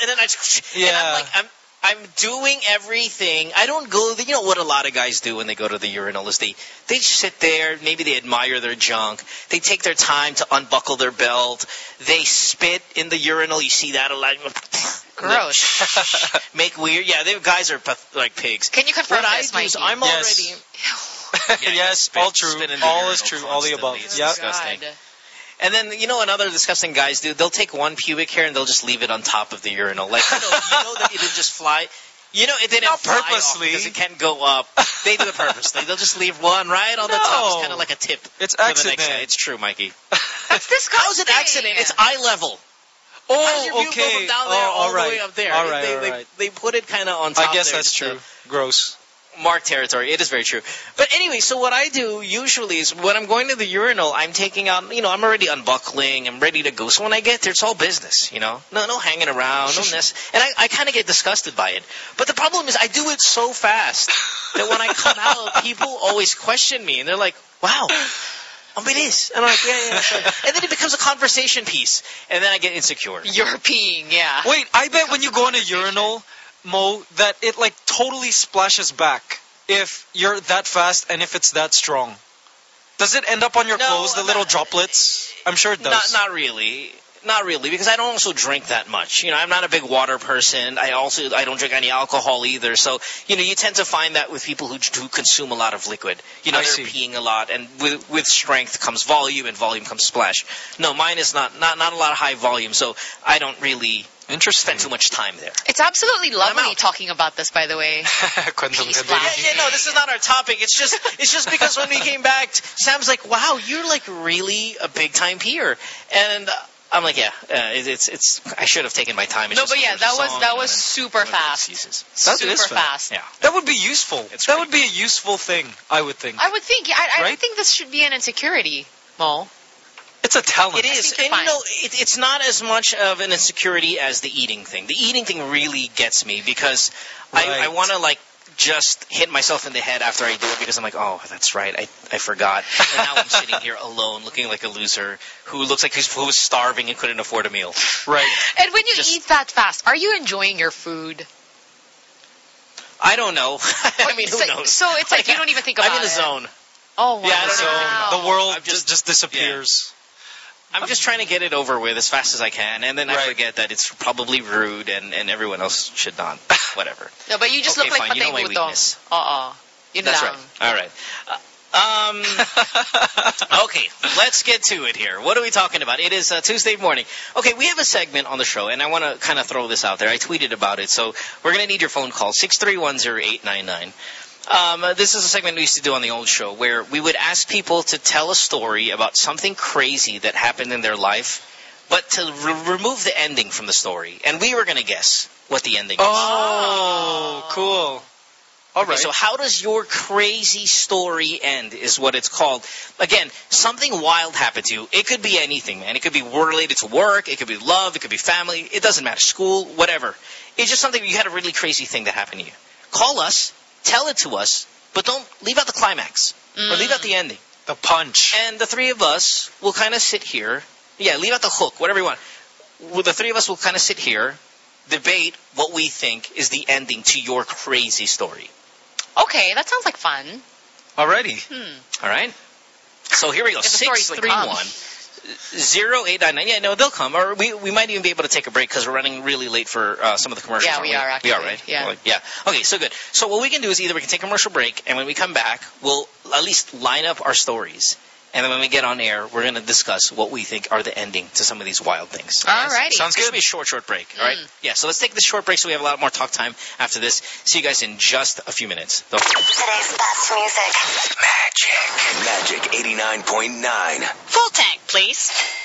and then I just, and Yeah. I'm like I'm I'm doing everything. I don't go. You know what a lot of guys do when they go to the urinal is they they sit there. Maybe they admire their junk. They take their time to unbuckle their belt. They spit in the urinal. You see that a lot. Gross. Make weird. Yeah, they guys are like pigs. Can you confirm What I this, do is I'm Yes. already. Yeah, yes, spit- all true. spit All is true. All the above. It's Yep. disgusting. God. And then you know another disgusting guys do. They'll take one pubic hair and they'll just leave it on top of the urinal. Like you know, you know that it didn't just fly. You know it didn't Not fly off purposely. because it can't go up. They do it purposely. They'll just leave one right on the top. It's kind of like a tip. It's for the next accident. It's true, Mikey. That's disgusting. How's it accident? It's eye level. Oh, How does your Oh, okay. from down there oh, all, all right. the way up there? All right, they, all they, right. they put it kind of on top. I guess there that's true. Gross. Mark territory. It is very true. But anyway, so what I do usually is when I'm going to the urinal, I'm taking out, you know, I'm already unbuckling, I'm ready to go. So when I get there, it's all business, you know, no, no hanging around, no mess. And I, I kind of get disgusted by it. But the problem is I do it so fast that when I come out, people always question me, and they're like, "Wow." Um, it is. And I'm like, yeah, yeah. Sorry. And then it becomes a conversation piece. And then I get insecure. You're peeing, yeah. Wait, I bet when you go in a urinal, Mo, that it like totally splashes back if you're that fast and if it's that strong. Does it end up on your No, clothes, the not- little droplets? I'm sure it Not, does. not really. Not really, because I don't also drink that much. You know, I'm not a big water person. I also I don't drink any alcohol either. So you know, you tend to find that with people who, who consume a lot of liquid. You know, I they're see. peeing a lot, and with with strength comes volume, and volume comes splash. No, mine is not not not a lot of high volume, so I don't really Interesting. spend too much time there. It's absolutely lovely talking about this, by the way. Kwentong Peace, ka Black. din. Yeah, yeah, no, this is not our topic. It's just it's just because when we came back, Sam's like, "Wow, you're like really a big time peer," and uh, I'm like, "Yeah, uh, it, it's it's I should have taken my time." It's No, just but yeah, that was that was super one of those fast. excuses. That super is fast. fast. Yeah. That would be useful. It's that would be a useful thing, I would think. I would think. I, I Right? think this should be an insecurity, Mo. It's a talent. It is, and you're you know, it, it's not as much of an insecurity as the eating thing. The eating thing really gets me because I, I want to like just hit myself in the head after I do it because I'm like, oh, that's right, I, I forgot. And now I'm sitting here alone, looking like a loser who looks like he's, who was starving and couldn't afford a meal. Right. And when you Just- eat that fast, are you enjoying your food? I don't know. I mean, who so, knows? So it's like you don't even think about it. I'm in the it. zone. Oh wow. Yeah, I don't So even the world just, just- just disappears. I'm just trying to get it over with as fast as I can, and then right. I forget that it's probably rude and, and everyone else should not. Whatever. no, but you just okay, look like you know my. Uh-uh. That's lang. right. All right. Uh, um, okay, let's get to it here. What are we talking about? It is uh, Tuesday morning. Okay, we have a segment on the show, and I want to kind of throw this out there. I tweeted about it, so we're going to need your phone call, 6310899. Um, uh, this is a segment we used to do on the old show where we would ask people to tell a story about something crazy that happened in their life, but to re- remove the ending from the story. And we were going to guess what the ending is. Oh, cool. All Okay, right. so how does your crazy story end is what it's called. Again, something wild happened to you. It could be anything, man. It could be related to work. It could be love. It could be family. It doesn't matter. School, whatever. It's just something, you had a really crazy thing that happened to you. Call us, tell it to us, but don't leave out the climax. Or leave out the ending. the punch. And the three of us will kind of sit here. Yeah, leave out the hook, whatever you want. Well, the three of us will kind of sit here, debate what we think is the ending to your crazy story. Okay, that sounds like fun. Already. Hmm. All right. So here we go. If the stories Six three one zero eight nine nine. Yeah, no, they'll come, or we we might even be able to take a break because we're running really late for uh, some of the commercials. Yeah, aren't we are, Actually. We are right. Yeah. Well, yeah. Okay, so good. So what we can do is either we can take a commercial break, and when we come back, we'll at least line up our stories. And then when we get on air, we're going to discuss what we think are the ending to some of these wild things. All right. Sounds good. This will be a short, short break. All right. Mm. Yeah. So let's take this short break so we have a lot more talk time after this. See you guys in just a few minutes. Today's best music. Magic. Magic 89.9. Full tank, please.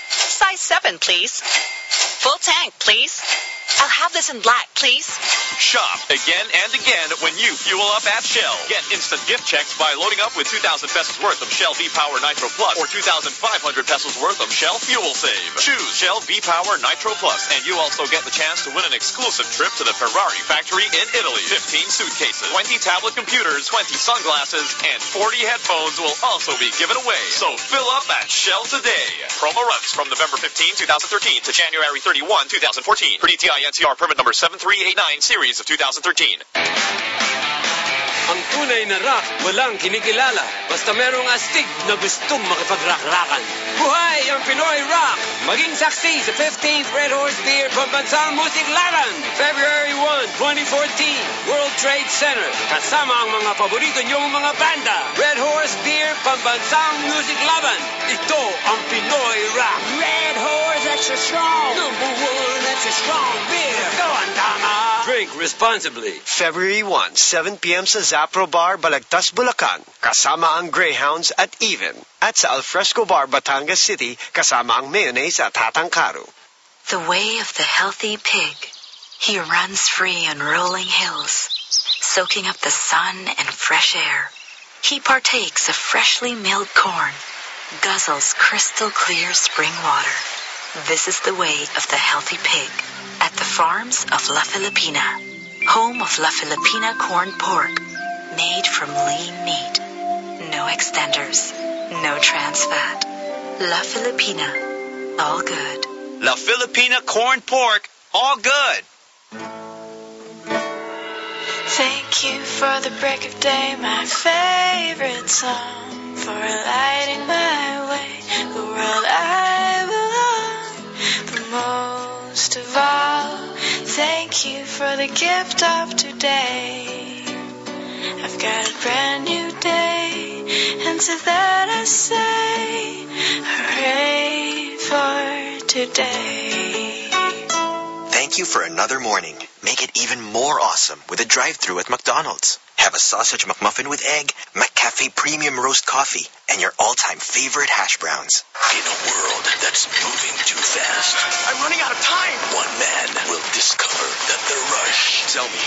Size 7, please. Full tank, please. I'll have this in black, please. Shop again and again when you fuel up at Shell. Get instant gift checks by loading up with 2,000 pesos worth of Shell V-Power Nitro Plus or 2,500 pesos worth of Shell Fuel Save. Choose Shell V-Power Nitro Plus and you also get the chance to win an exclusive trip to the Ferrari factory in Italy. 15 suitcases, 20 tablet computers, 20 sunglasses, and 40 headphones will also be given away. So fill up at Shell today. Promo runs from November 15, 2013 to January 31, 2014. Per DTI NCR permit number 7389 series of 2013. Ang tunay na rock, walang kinikilala. Basta merong astig na gustong makipagrak-rakan. Buhay ang Pinoy Rock! Maging saksi sa 15th Red Horse Beer Pambansang Musik Laban! February 1, 2014, World Trade Center. Kasama ang mga paborito niyong mga banda. Red Horse Beer Pambansang Music Laban. Ito ang Pinoy Rock. Red Horse Extra Strong. Number one extra strong beer. Ito ang tama. Drink responsibly. February 1, 7 p.m. sa Zapro Bar, Balagtas, Bulacan. Kasama ang Greyhounds at Even. At sa Alfresco Bar, Batangas City, kasama ang Mayonnaise at Hatangkaru. The way of the healthy pig. He runs free on rolling hills, soaking up the sun and fresh air. He partakes of freshly milled corn, guzzles crystal clear spring water. This is the way of the healthy pig at the farms of La Filipina, home of La Filipina corn pork, made from lean meat. No extenders, no trans fat. La Filipina, all good. La Filipina corn pork, all good. Thank you for the break of day, my favorite song, for lighting my way, the world I thank you for the gift of today. I've got a brand new day, and to that I say, hooray for today. Thank you for another morning. Make it even more awesome with a drive-through at McDonald's. Have a sausage McMuffin with egg, McCafe premium roast coffee, and your all-time favorite hash browns. In a world that's moving too fast, I'm running out of time. one man will discover that the rush Tell me,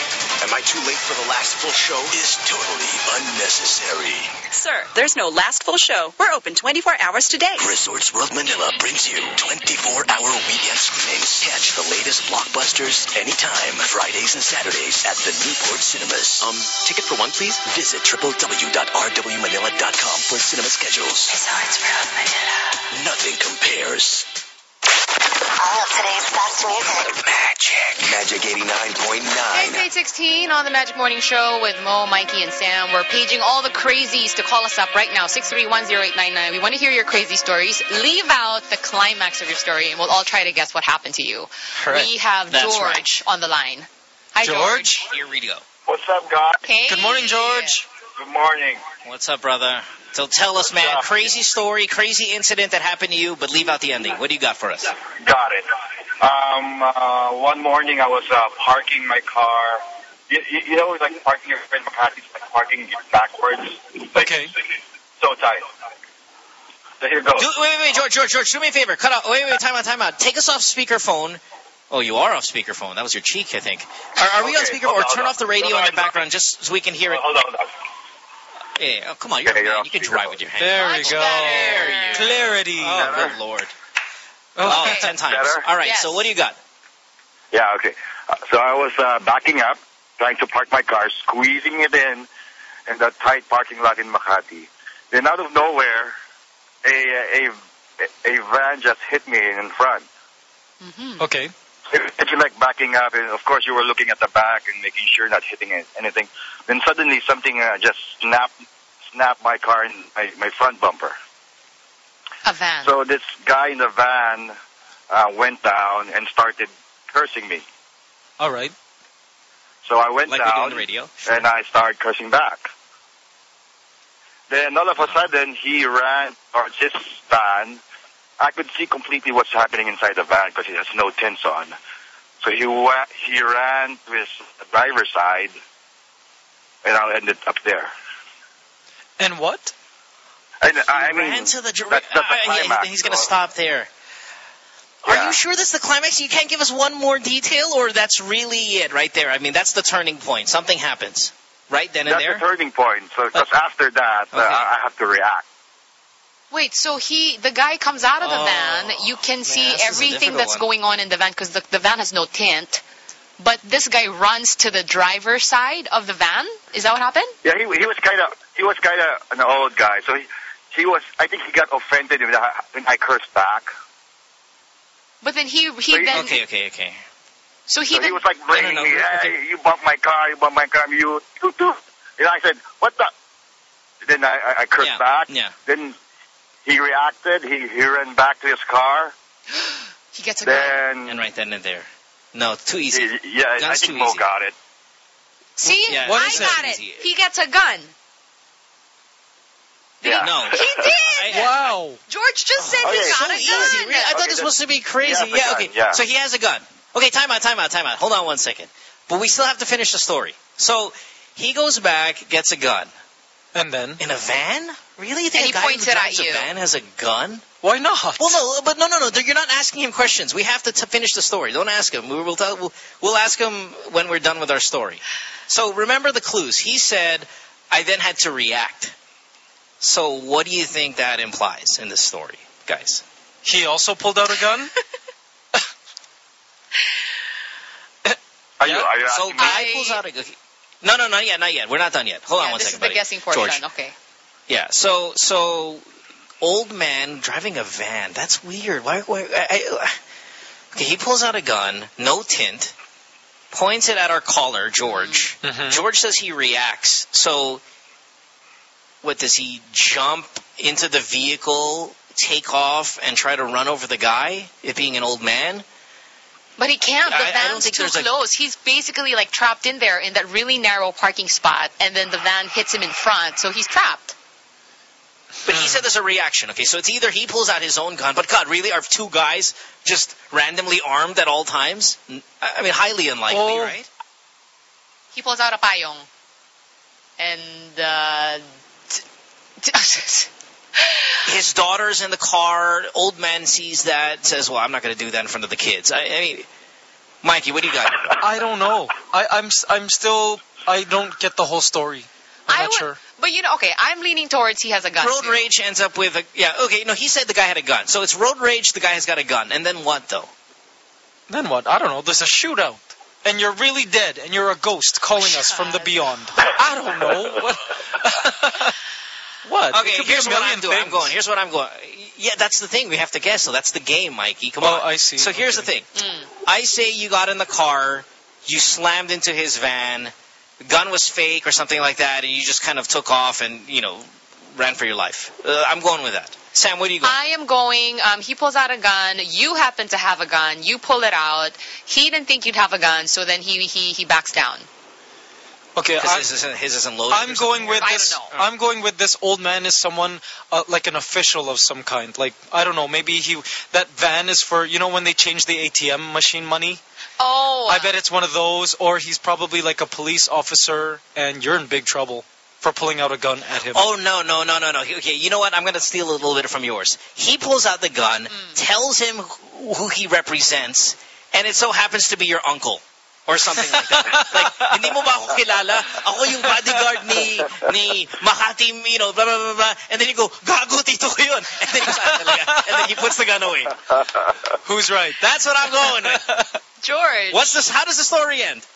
am I too late for the last full show? is totally unnecessary. Sir, there's no last full show. We're open 24 hours today. Resorts World Manila brings you 24-hour weekend screenings. Catch the latest blockbusters anytime, Fridays and Saturdays at the Newport Cinemas. Um, ticket for one, please? Visit www.rwmanila.com for cinema schedules. Resorts World Manila. Nothing compares. All of today's best music. Magic 89.9. It's 816 on the Magic Morning Show with Mo, Mikey, and Sam. We're paging all the crazies to call us up right now, 6310899. We want to hear your crazy stories. Leave out the climax of your story, and we'll all try to guess what happened to you. Correct. We have That's George right. on the line. Hi, George. Here we go. What's up, guys? Hey. Good morning, George. Good morning. What's up, brother? So tell us, man, crazy story, crazy incident that happened to you, but leave out the ending. What do you got for us? Got it. Um, uh, one morning I was uh, parking my car you, you you know, like parking your friend Makati, like parking backwards. Okay. So tight. So here goes. Do, wait, wait, wait, George, George, George, do me a favor. Cut out. Wait, wait, time out, time out. Take us off speakerphone. Oh, you are off speakerphone. That was your cheek, I think. Are, are we on Okay, speaker hold or turn on. off the radio Hold in the background just so we can hear it? Hold on, hold on. Yeah, oh, come on, you're a man. You can drive with your hands. There we Much go. better. Clarity. Oh, good lord. Oh, ten times. Better? All right, Yes. so what do you got? Yeah, okay. Uh, so I was uh, backing up, trying to park my car, squeezing it in in that tight parking lot in Makati. Then out of nowhere, a a a van just hit me in front. Okay. It- It's like backing up, and of course you were looking at the back and making sure not hitting anything. Then suddenly something uh, just snapped snapped my car in my, my front bumper. A van. So this guy in the van uh, went down and started cursing me. All right. So I went Like we do on down the radio. and I started cursing back. Then all of a sudden he ran towards his van. I could see completely what's happening inside the van because he has no tints on. So he wa- he ran to his driver's side, and I ended up there. And what? And I mean, Ran to the dr- that's, that's the uh, yeah, climax, he's going to so- stop there. Are you sure that's the climax? You can't give us one more detail, or that's really it right there? I mean, that's the turning point. Something happens right then and That's there. the turning point. So because after that, uh, I have to react. Wait, so he, the guy comes out of the Oh, van. You can see this everything that's one. going on in the van because the, the van has no tint. But this guy runs to the driver's side of the van. Is that what happened? Yeah, he he was kind of he was kind of an old guy. So he he was. I think he got offended when I, when I cursed back. But then he he So he- then Okay, okay, okay. so he So he was like blaming no, me. okay. Hey, you bumped my car. You bumped my car. You toot toot. And I said, what the? Then I I, I cursed Yeah, back. yeah. Then he reacted. He he ran back to his car. he gets a gun. And right then and there. No, too easy. he- yeah, I think too Mo easy. got it. See, Yeah, I got it. easy? He gets a gun. Yeah. No. He did. Wow. George just said Okay. he got So a gun. easy. Really? I thought Okay, this was supposed to be crazy. He has a Yeah, gun, okay. yeah. So he has a gun. Okay, time out, time out, time out. Hold on one second. But we still have to finish the story. So he goes back, gets a gun. And then? In a van? Really? You think And he guy points who it at drives you. a van has a gun? Why not? Well, no, but no, no, no. You're not asking him questions. We have to t- finish the story. Don't ask him. We will tell, we'll, we'll ask him when we're done with our story. So remember the clues. He said, I then had to react. So what do you think that implies in this story, guys? He also pulled out a gun? Are you are you So asking me? guy pulls out a gun. No, no, not yet, not yet. We're not done yet. Hold on yeah, one this second, is the buddy. guessing portion. George. Okay. Yeah. So so old man driving a van. That's weird. Why? why I, I, okay, he pulls out a gun, no tint, points it at our caller, George. Mhm. George says he reacts. So what does he jump into the vehicle, take off, and try to run over the guy? It being an old man. But he can't. The I- I don't van's think too there's a- He's basically like trapped in there in that really narrow parking spot, and then the van hits him in front, so he's trapped. But he said there's a reaction. Okay, so it's either he pulls out his own gun, but God, really, are two guys just randomly armed at all times? I mean, highly unlikely, Oh. right? He pulls out a payong, and uh, t- t- His daughter's in the car. Old man sees that, says, "Well, I'm not going to do that in front of the kids." I, I mean, Mikey, what do you got? I don't know. I, I'm s- I'm still I don't get the whole story. I'm I not would- sure. but you know, okay, I'm leaning towards he has a gun. Road too. rage ends up with a yeah. Okay, no, he said the guy had a gun, so it's road rage. The guy has got a gun, and then what though? Then what? I don't know. There's a shootout. And you're really dead, and you're a ghost calling us from the beyond. I don't know. What? what? Okay, here's what I'm doing. I'm going. Here's what I'm going. Yeah, that's the thing. We have to guess. So that's the game, Mikey. Come Oh, on. I see. So here's the thing. I say you got in the car, you slammed into his van, the gun was fake or something like that, and you just kind of took off and you know ran for your life. Uh, I'm going with that. Sam, what are you going? I am going. Um, he pulls out a gun. You happen to have a gun. You pull it out. He didn't think you'd have a gun, so then he he he backs down. Okay, I- his isn't, his isn't loaded. I'm going something? with this. I'm going with this old man is someone uh, like an official of some kind. Like I don't know, maybe he that van is for you know when they change the ATM machine money. Oh. I bet it's one of those, or he's probably like a police officer, and you're in big trouble for pulling out a gun at him. Oh no no no no no! Okay, you know what? I'm going to steal a little bit from yours. He pulls out the gun, tells him who who he represents, and it so happens to be your uncle or something like that. like, hindi mo ba ako kilala? Ako yung bodyguard ni ni Makati, you know, blah blah blah blah. And then you go, gago tito ko yun. And then, he, and then he puts the gun away. Who's right? That's what I'm going with. George. What's this? How does the story end?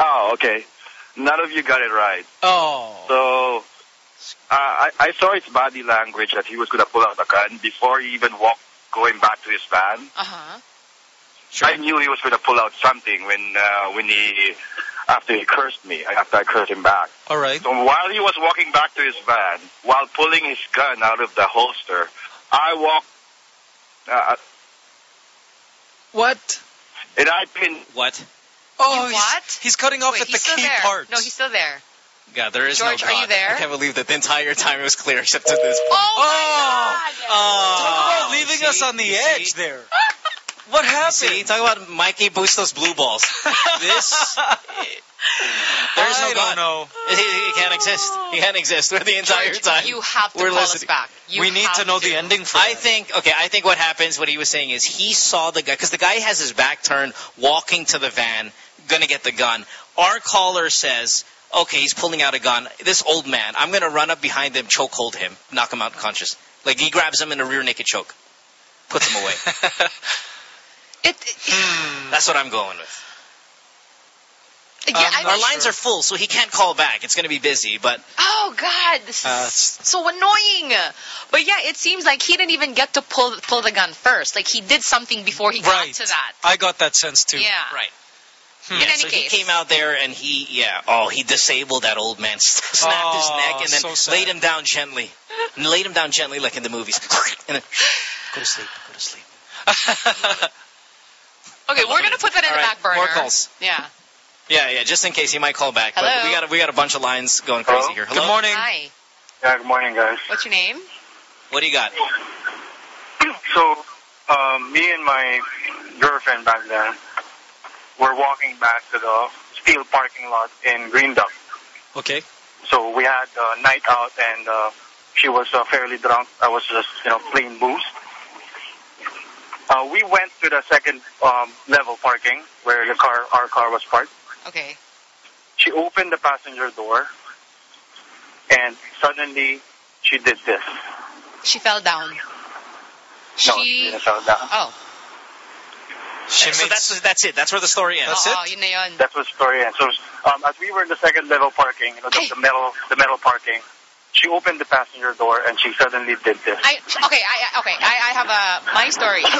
Oh, okay. None of you got it right. Oh. So uh, I, I saw his body language that he was going to pull out the gun before he even walked going back to his van. Uh-huh. I knew he was going to pull out something when uh, when he after he cursed me after I cursed him back. All right. So while he was walking back to his van, while pulling his gun out of the holster, I walked. Uh, What? and I pinned. What? Oh, he's, what? he's cutting off Wait, at the key there. parts. No, he's still there. God, there is George, no are you there? I can't believe that the entire time it was clear except to this point. Oh, Talk about leaving see? us on the edge see? there. What happened? See, talk about Mikey Bustos blue balls. this, there's no I God. don't know. He, he can't exist. He can't exist. We're the entire George, time. you have to we're call us back. You we need to know the ending for I that. think okay. I think what happens, what he was saying is he saw the guy because the guy has his back turned, walking to the van, gonna get the gun. Our caller says, "Okay, he's pulling out a gun. This old man, I'm gonna run up behind him, choke hold him, knock him out unconscious. Like he grabs him in a rear naked choke, puts him away. It, That's what I'm going with. yeah, Um, our not lines sure. are full, so he can't call back. It's gonna be busy, but Oh God, this is Uh, so annoying. But yeah, it seems like he didn't even get to pull pull the gun first. Like he did something before he got Right. to that. I got that sense too. Yeah. right. In yeah, any so case, he came out there and he, yeah, oh, he disabled that old man, s- snapped his Oh, neck, and then so laid him down gently, and laid him down gently like in the movies, and then go to sleep, go to sleep. okay, we're gonna put that in All the right, back burner. more calls. Yeah. Yeah, yeah, just in case he might call back. But Hello? we got a, we got a bunch of lines going crazy here. Hello. Good morning. Hi. Yeah, good morning, guys. What's your name? What do you got? So, um, me and my girlfriend back then were walking back to the steel parking lot in Green Duck. Okay. So we had a night out, and uh, she was uh, fairly drunk. I was just, you know, plain booze. Uh, we went to the second um, level parking where the car, our car was parked. Okay. She opened the passenger door, and suddenly she did this. She fell down. No, she didn't fall down. Oh. so that's that's it. That's where the story ends. oh, yun na yun. That's what the story ends. So um, as we were in the second level parking, you know, the, the metal, the metal parking, she opened the passenger door and she suddenly did this. I okay. I I- okay. I, I have a my story.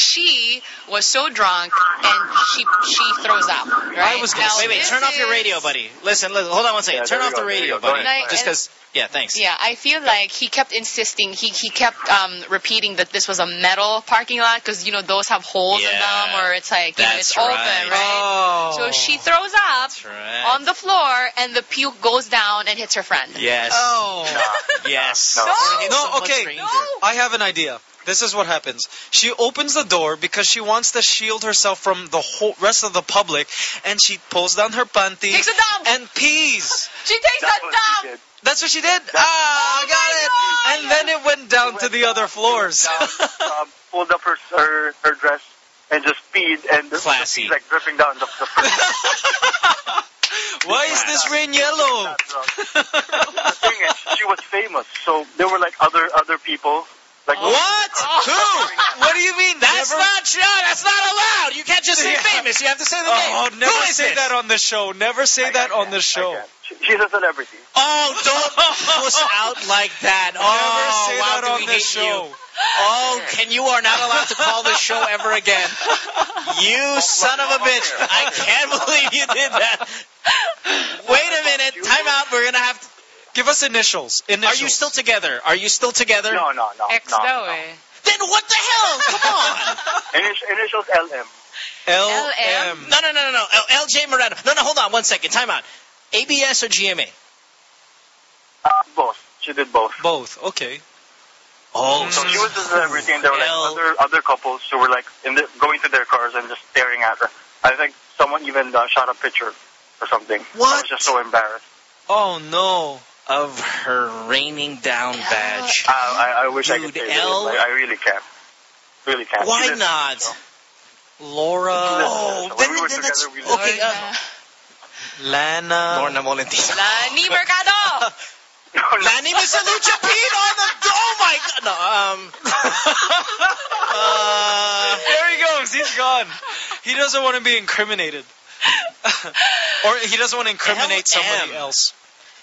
she was so drunk and she she throws up. Right? I was gonna Now, wait, wait. Turn off your radio, buddy. Listen, listen hold on one second. Yeah, turn off we the radio, we go. Go buddy. ahead. Just because. Yeah, thanks. Yeah, I feel like he kept insisting. He he kept um, repeating that this was a metal parking lot because you know those have holes in them, or it's like you know, it's that's open, right. right? Oh. So she throws up right. on the floor, and the puke goes down and hits her friend. Yes. Oh. Yes. No. Or hit No, okay. stranger. I have an idea. This is what happens. She opens the door because she wants to shield herself from the whole rest of the public, and she pulls down her panty Takes a dump. and pees. She takes That's a what she dump. did. That's what she did. ah, I got it. And then it went down to the other floors. Down, um, pulled up her, her her dress and just peed, and the, Classy. the pee's like dripping down the, the Why is this rain yellow? the thing is, she was famous, so there were like other other people. Like oh. What? Oh. Who? What do you mean? That's never? not true. Oh, that's not allowed. You can't just say Yeah. famous. You have to say the Oh, name. never Who is say this? that on the show. Never say that on the show. She- She's a celebrity. Oh, don't puss out like that. Oh, Never say wow, that do on we the hate show. You. Oh, can you are not allowed to call the show ever again. You son of a bitch. I can't believe you did that. Wait a minute. Time out. We're going to have to. Give us initials. Are you still together? Are you still together? No, no, no. Ex no, daw no. eh. Then what the hell? Come on. Init- initials LM. LM. No, no, no, no, no. L- LJ Moreno. No, no, hold on one second. Time out. ABS or GMA? Uh, both. She did both. Both. Okay. Oh, So she was a celebrity, and there were like other other couples who were like in the, going to their cars and just staring at her. I think someone even uh, shot a picture or something. What? I was just so embarrassed. Oh no. Of her raining down badge. Uh, I, I wish I could say this. L- I really can't. Really can't. Why She did- not? Laura. Oh, When then, we then that's together, we okay. Uh, Lana. Lorna Molentino. Lani Mercado. Lani Misalucha peed on the. Oh my god! No, um. uh, there he goes. He's gone. He doesn't want to be incriminated. or he doesn't want to incriminate somebody else.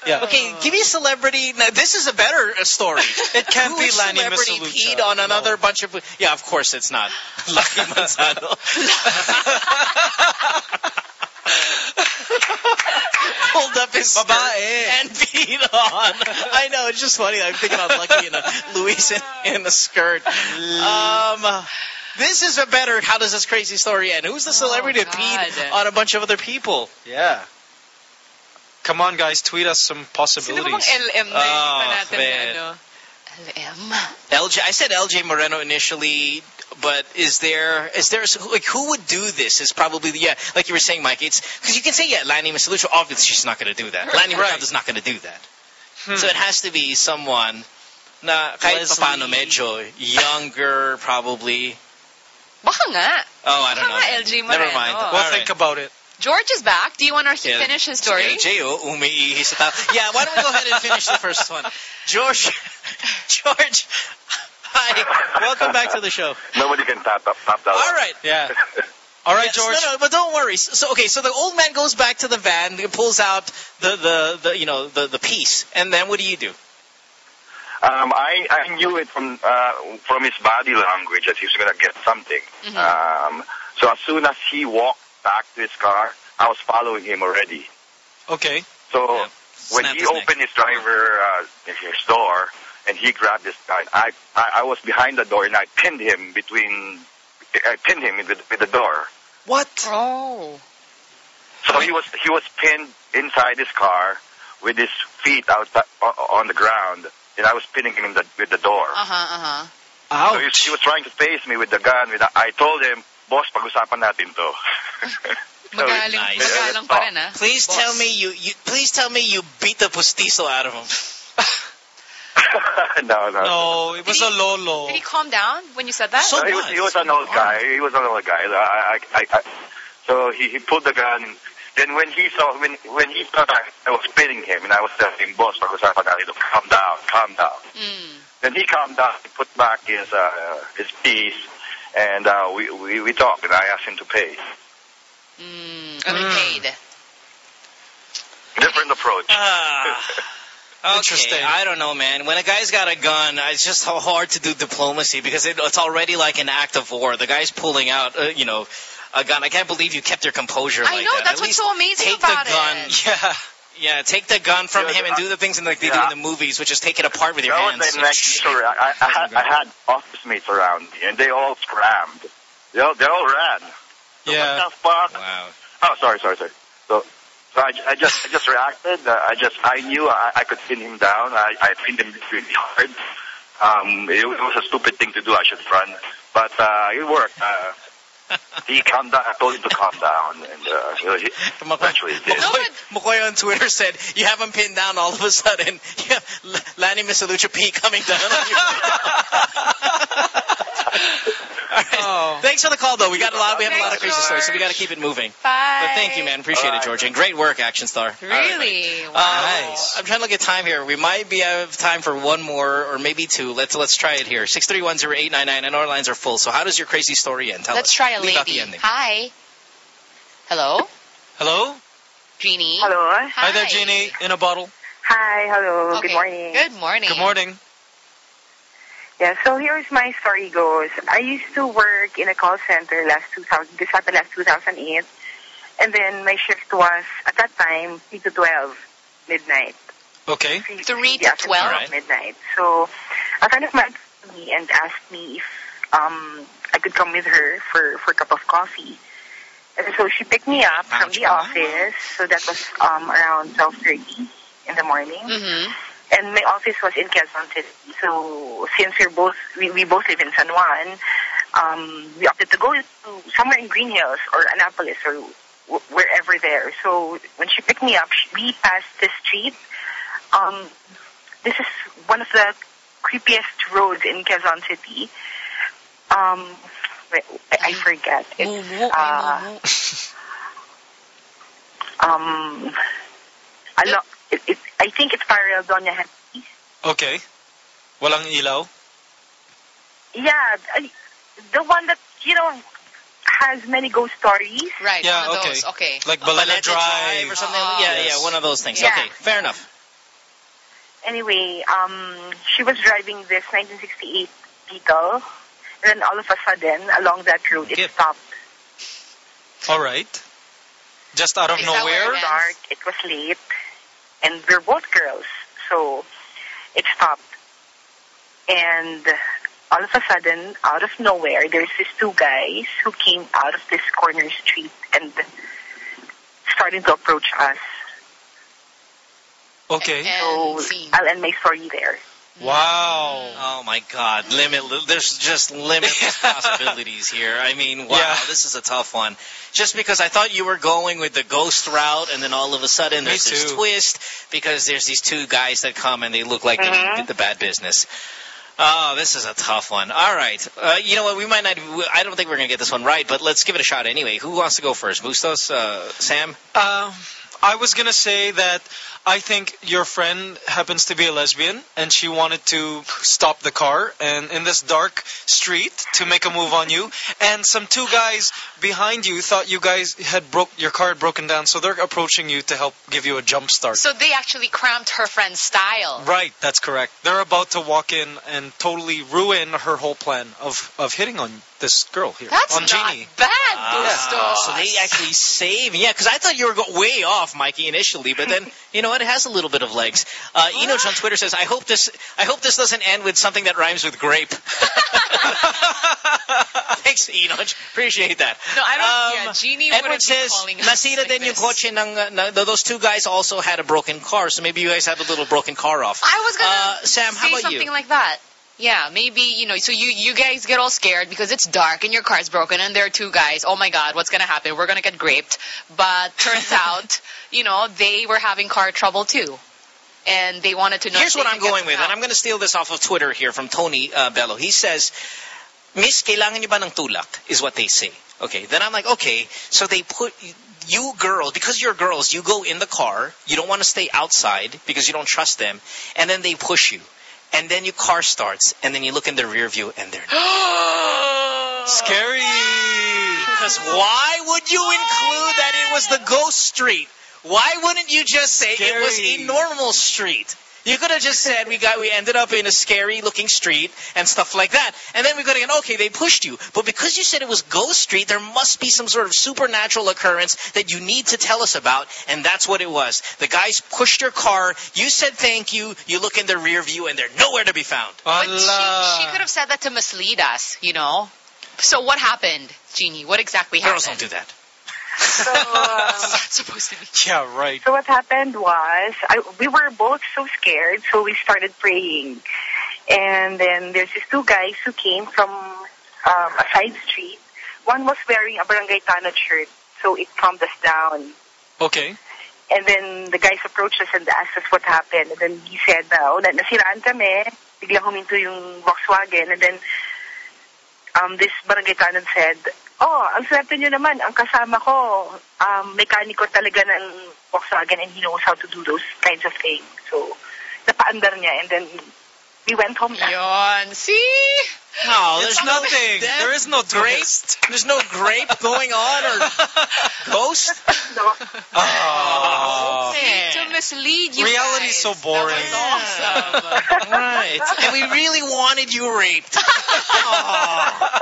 Yeah. Okay, give me a celebrity. Now, this is a better uh, story. It can't Who be which Lani celebrity Misalucha. peed on another bunch of. Yeah, of course it's not. Lucky Manzano. Pulled up his skirt and peed on. I know, it's just funny. I'm thinking about Lucky in a Luis in, in a skirt. Um, this is a better. How does this crazy story end? Who's the celebrity that peed on a bunch of other people? Yeah. Come on, guys, tweet us some Sino bang possibilities. LM na Oh, natin man. ano? LM. LJ, I said LJ Moreno initially, but is there is there like who would do this? Is probably yeah, like you were saying, Mike. It's because you can say yeah, Lani Misalucha. Obviously, she's not going to do that. Lani Right. Mercado's not going to do that. Hmm. So it has to be someone na kahit Leslie. paano medyo younger, probably. Baka nga. Oh, I don't Baka know. nga LJ Moreno. Never mind. We'll All right. think about it. George is back. Do you want to Yeah. finish his story? LJ, umiihi sa tao. Yeah, why don't we go ahead and finish the first one? George, George, hi. Welcome back to the show. Nobody can top, top, top that. All right. Yeah. All right, Yes, George. No, no, but don't worry. So, so, okay, so the old man goes back to the van, he pulls out the, the, the you know, the, the piece, and then what do you do? Um, I, I knew it from uh, from his body language that he was going to get something. Um, so as soon as he walked back to his car, I was following him already. Okay. So when he his neck. opened his driver uh, his door and he grabbed his gun, I, I I was behind the door and I pinned him between. I pinned him with, with the door. What? Oh. So he was he was pinned inside his car with his feet out on the ground, and I was pinning him in the, with the door. Uh-huh, uh-huh. So he, was- he was trying to face me with the gun. With I told him, "Boss, pag-usapan natin to." So Magaling, it- magalang pa rin, ah. Please tell me you, you, please tell me you beat the postizo out of him. no, no. No, it was a lolo. Did he calm down when you said that? No, he was he was an old guy. He was an old guy. I, I, I, I, so he, he pulled the gun. Then when he saw when when he saw that I was pinning him, and I was telling him, "Boss, pag-usapan natin to. Calm down, calm down." Then he calmed down. He put back his uh, his piece, and uh, we, we we talked. And I asked him to pay. Mm, and he paid. Different approach. Ah. Okay, I don't know, man. When a guy's got a gun, it's just so hard to do diplomacy because it, it's already like an act of war. The guy's pulling out, uh, you know, a gun. I can't believe you kept your composure I like know, that. that's At what's so amazing take about the gun. it. Yeah. Yeah, take the gun from him and do the things like they do in the movies, which is take it apart with your that hands. was the next story. I, I, I, had, I had office mates around me, and they all scrammed. They all, they all ran. So Yeah. What the fuck? Wow. Oh, sorry, sorry, sorry. So, so I, I just, I just reacted. Uh, I just, I knew I, I could pin him down. I, I pinned him really hard. Um, it, was a stupid thing to do. I should run, but uh, it worked. Uh, he calmed down. I told him to calm down, and uh, you know, he, eventually he did. McCoy on Twitter said, you have him pinned down all of a sudden. You have L- Lani Misalucha P coming down on you. all right. Thanks for the call, though. We got a lot. We have a lot of crazy stories, so we got to keep it moving. Bye. But thank you, man. Appreciate it, George. And great work, Action Star. Really? Uh, Wow. I'm trying to look at time here. We might be out of time for one more or maybe two. Let's let's try it here. Six three one zero eight nine nine. And our lines are full. So how does your crazy story end? Tell Let's us. try a Leave out lady. the ending. Hi. Hello? Hello? Jeannie? Hello. Hi there, Jeannie. In a bottle. Hi, hello. Okay. Good morning. Good morning. Good morning. Yeah, so here's my story goes. I used to work in a call center last 2000, this happened last 2008. And then my shift was, at that time, 3 to 12, midnight. Okay. 3, to 12? midnight. So a friend of mine called me and asked me if um, I could come with her for, for a cup of coffee. And so she picked me up from the office. So that was um, around 12.30 in the morning. Mm-hmm. And my office was in Quezon City. So since we're both, we, we both live in San Juan, um, we opted to go to somewhere in Green Hills or Annapolis or w- wherever there. So when she picked me up, she, we passed this street. Um, this is one of the creepiest roads in Quezon City. Um, I I forget. It's, uh, um, I, lo- it, it, I think it's parallel Doña Hen- Okay. Walang ilaw? Yeah, I- the one that, you know, has many ghost stories. Right, Yeah, one of okay. those. Okay. Like Balete Balete Drive. or something. Ah. yeah, Yes. yeah, one of those things. Yeah. Okay, fair enough. Anyway, um, she was driving this 1968 Beetle, and then all of a sudden, along that road, it stopped. All right. Just out of Is nowhere? it was dark, it was late, and we're both girls, so it stopped. And all of a sudden, out of nowhere, there's these two guys who came out of this corner street and starting to approach us. Okay. So I'll end my story there. Wow. Oh my God, limit. There's just limitless possibilities here. I mean, wow, Yeah. this is a tough one. Just because I thought you were going with the ghost route, and then all of a sudden there's this twist because there's these two guys that come and they look like they Mm-hmm. did the bad business. Oh, this is a tough one. All right, uh, you know what? We might not. I don't think we're gonna get this one right, but let's give it a shot anyway. Who wants to go first? Bustos, uh, Sam. Um, I was gonna say that I think your friend happens to be a lesbian, and she wanted to stop the car and in this dark street to make a move on you. And some two guys behind you thought you guys had broke your car had broken down, so they're approaching you to help give you a jump start. So they actually cramped her friend's style. Right, that's correct. They're about to walk in and totally ruin her whole plan of, of hitting on this girl here. That's on not Jeannie. bad, Ah, Bustos. so they actually save. Yeah, because I thought you were go- way off, Mikey, initially, but then you know what? It has a little bit of legs. Uh, Enoch on Twitter says, "I hope this. I hope this doesn't end with something that rhymes with grape." Thanks, Enoch. Appreciate that. No, I don't. Um, yeah, Jeannie Edward wouldn't be says, calling us nasira like din yung this. kotse ng, uh, na- those two guys also had a broken car, so maybe you guys have a little broken car off. I was gonna Uh, Sam, say how about something you? like that. Yeah, maybe you know. So you you guys get all scared because it's dark and your car's broken and there are two guys. Oh my God, what's gonna happen? We're gonna get graped. But turns out, you know, they were having car trouble too, and they wanted to know. Here's what I'm going with, and. I'm going to steal this off of Twitter here from Tony uh, Bello. He says, Miss, kailangan niyo ba ng tulak? Is what they say. Okay, then I'm like, okay, so they put you girls, because you're girls, you go in the car, you don't want to stay outside because you don't trust them, and then they push you. And then your car starts, and then you look in the rear view, and they're Scary. Because why would you include that it was the ghost street? Why wouldn't you just say it was a normal street? You could have just said we got we ended up in a scary looking street and stuff like that. And then we could have gone, okay, they pushed you. But because you said it was Ghost Street, there must be some sort of supernatural occurrence that you need to tell us about, and that's what it was. The guys pushed your car, you said thank you, you look in the rear view and they're nowhere to be found. But she, she could have said that to mislead us, you know. So what happened, Jeannie? What exactly happened? Girls don't do that. So, um, supposed to be. Yeah, right. So what happened was, I, we were both so scared, so we started praying. And then there's these two guys who came from um, a side street. One was wearing a Barangay Tanod shirt, so it calmed us down. Okay. And then the guys approached us and asked us what happened. And then he said, na, oh, na- nasiraan kami. Biglang huminto yung Volkswagen. And then um, this barangay tanod said, oh, ang swerte nyo naman, ang kasama ko, um, mekaniko talaga ng Volkswagen and he knows how to do those kinds of things. So, napaandar niya and then we went home na. Yon, see? No, there's no nothing. that- There is no grape. There's no grape going on or ghost. No. Oh. To mislead you Reality is so boring. awesome. right. And we really wanted you raped. Aw.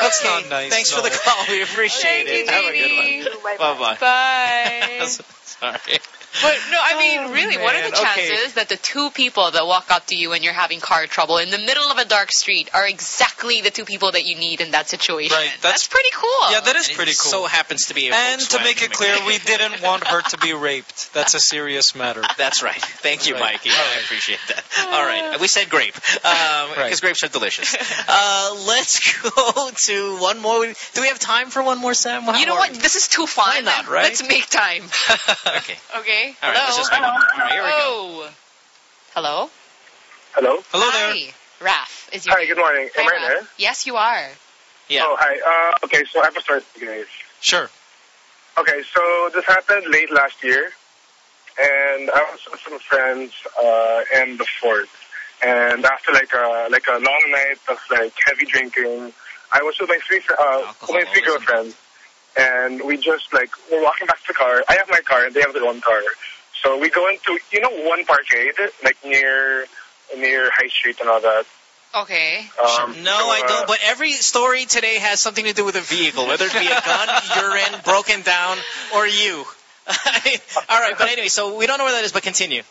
That's Okay, not nice. Thanks no. for the call. We appreciate Thank you, it. Have a good one. Bye bye. Bye. Sorry. But no, I mean, really, what are the Oh, man, okay. chances that the two people that walk up to you when you're having car trouble in the middle of a dark street are exactly the two people that you need in that situation? Right, that's- pretty cool. Yeah, that is And it pretty cool. So happens to be a and to make it clear, we didn't want her to be raped. That's a serious matter. That's right. Thank you, Right. Mikey. I appreciate that. All right. We said grape because Right. grapes are delicious. Uh, let's go to one more. Do we have time for one more, Sam? You know what? This is too fun. Why not, right? Let's make time. Okay. Okay. All right, Hello. let's just. All right, here we go. Oh. Hello. Hello? there. Hi. Raf is your Hi, name. good morning. Am Hi, I Raf. there? Yes, you are. Yeah. Oh, hi. Uh, okay, so I have a story for you guys. Sure. Okay, so this happened late last year, and I was with some friends uh, in the fort. And after like a like a long night of like heavy drinking, I was with my three fr- uh, with my three girlfriends, and we just like we're walking back to the car. I have my car, and they have their own car. So we go into you know one parkade like near near High Street and all that. Okay. Um, No, so, I uh, don't. But every story today has something to do with a vehicle, whether it be a gun, urine, broken down, or you. All right, but anyway, so we don't know where that is, but continue.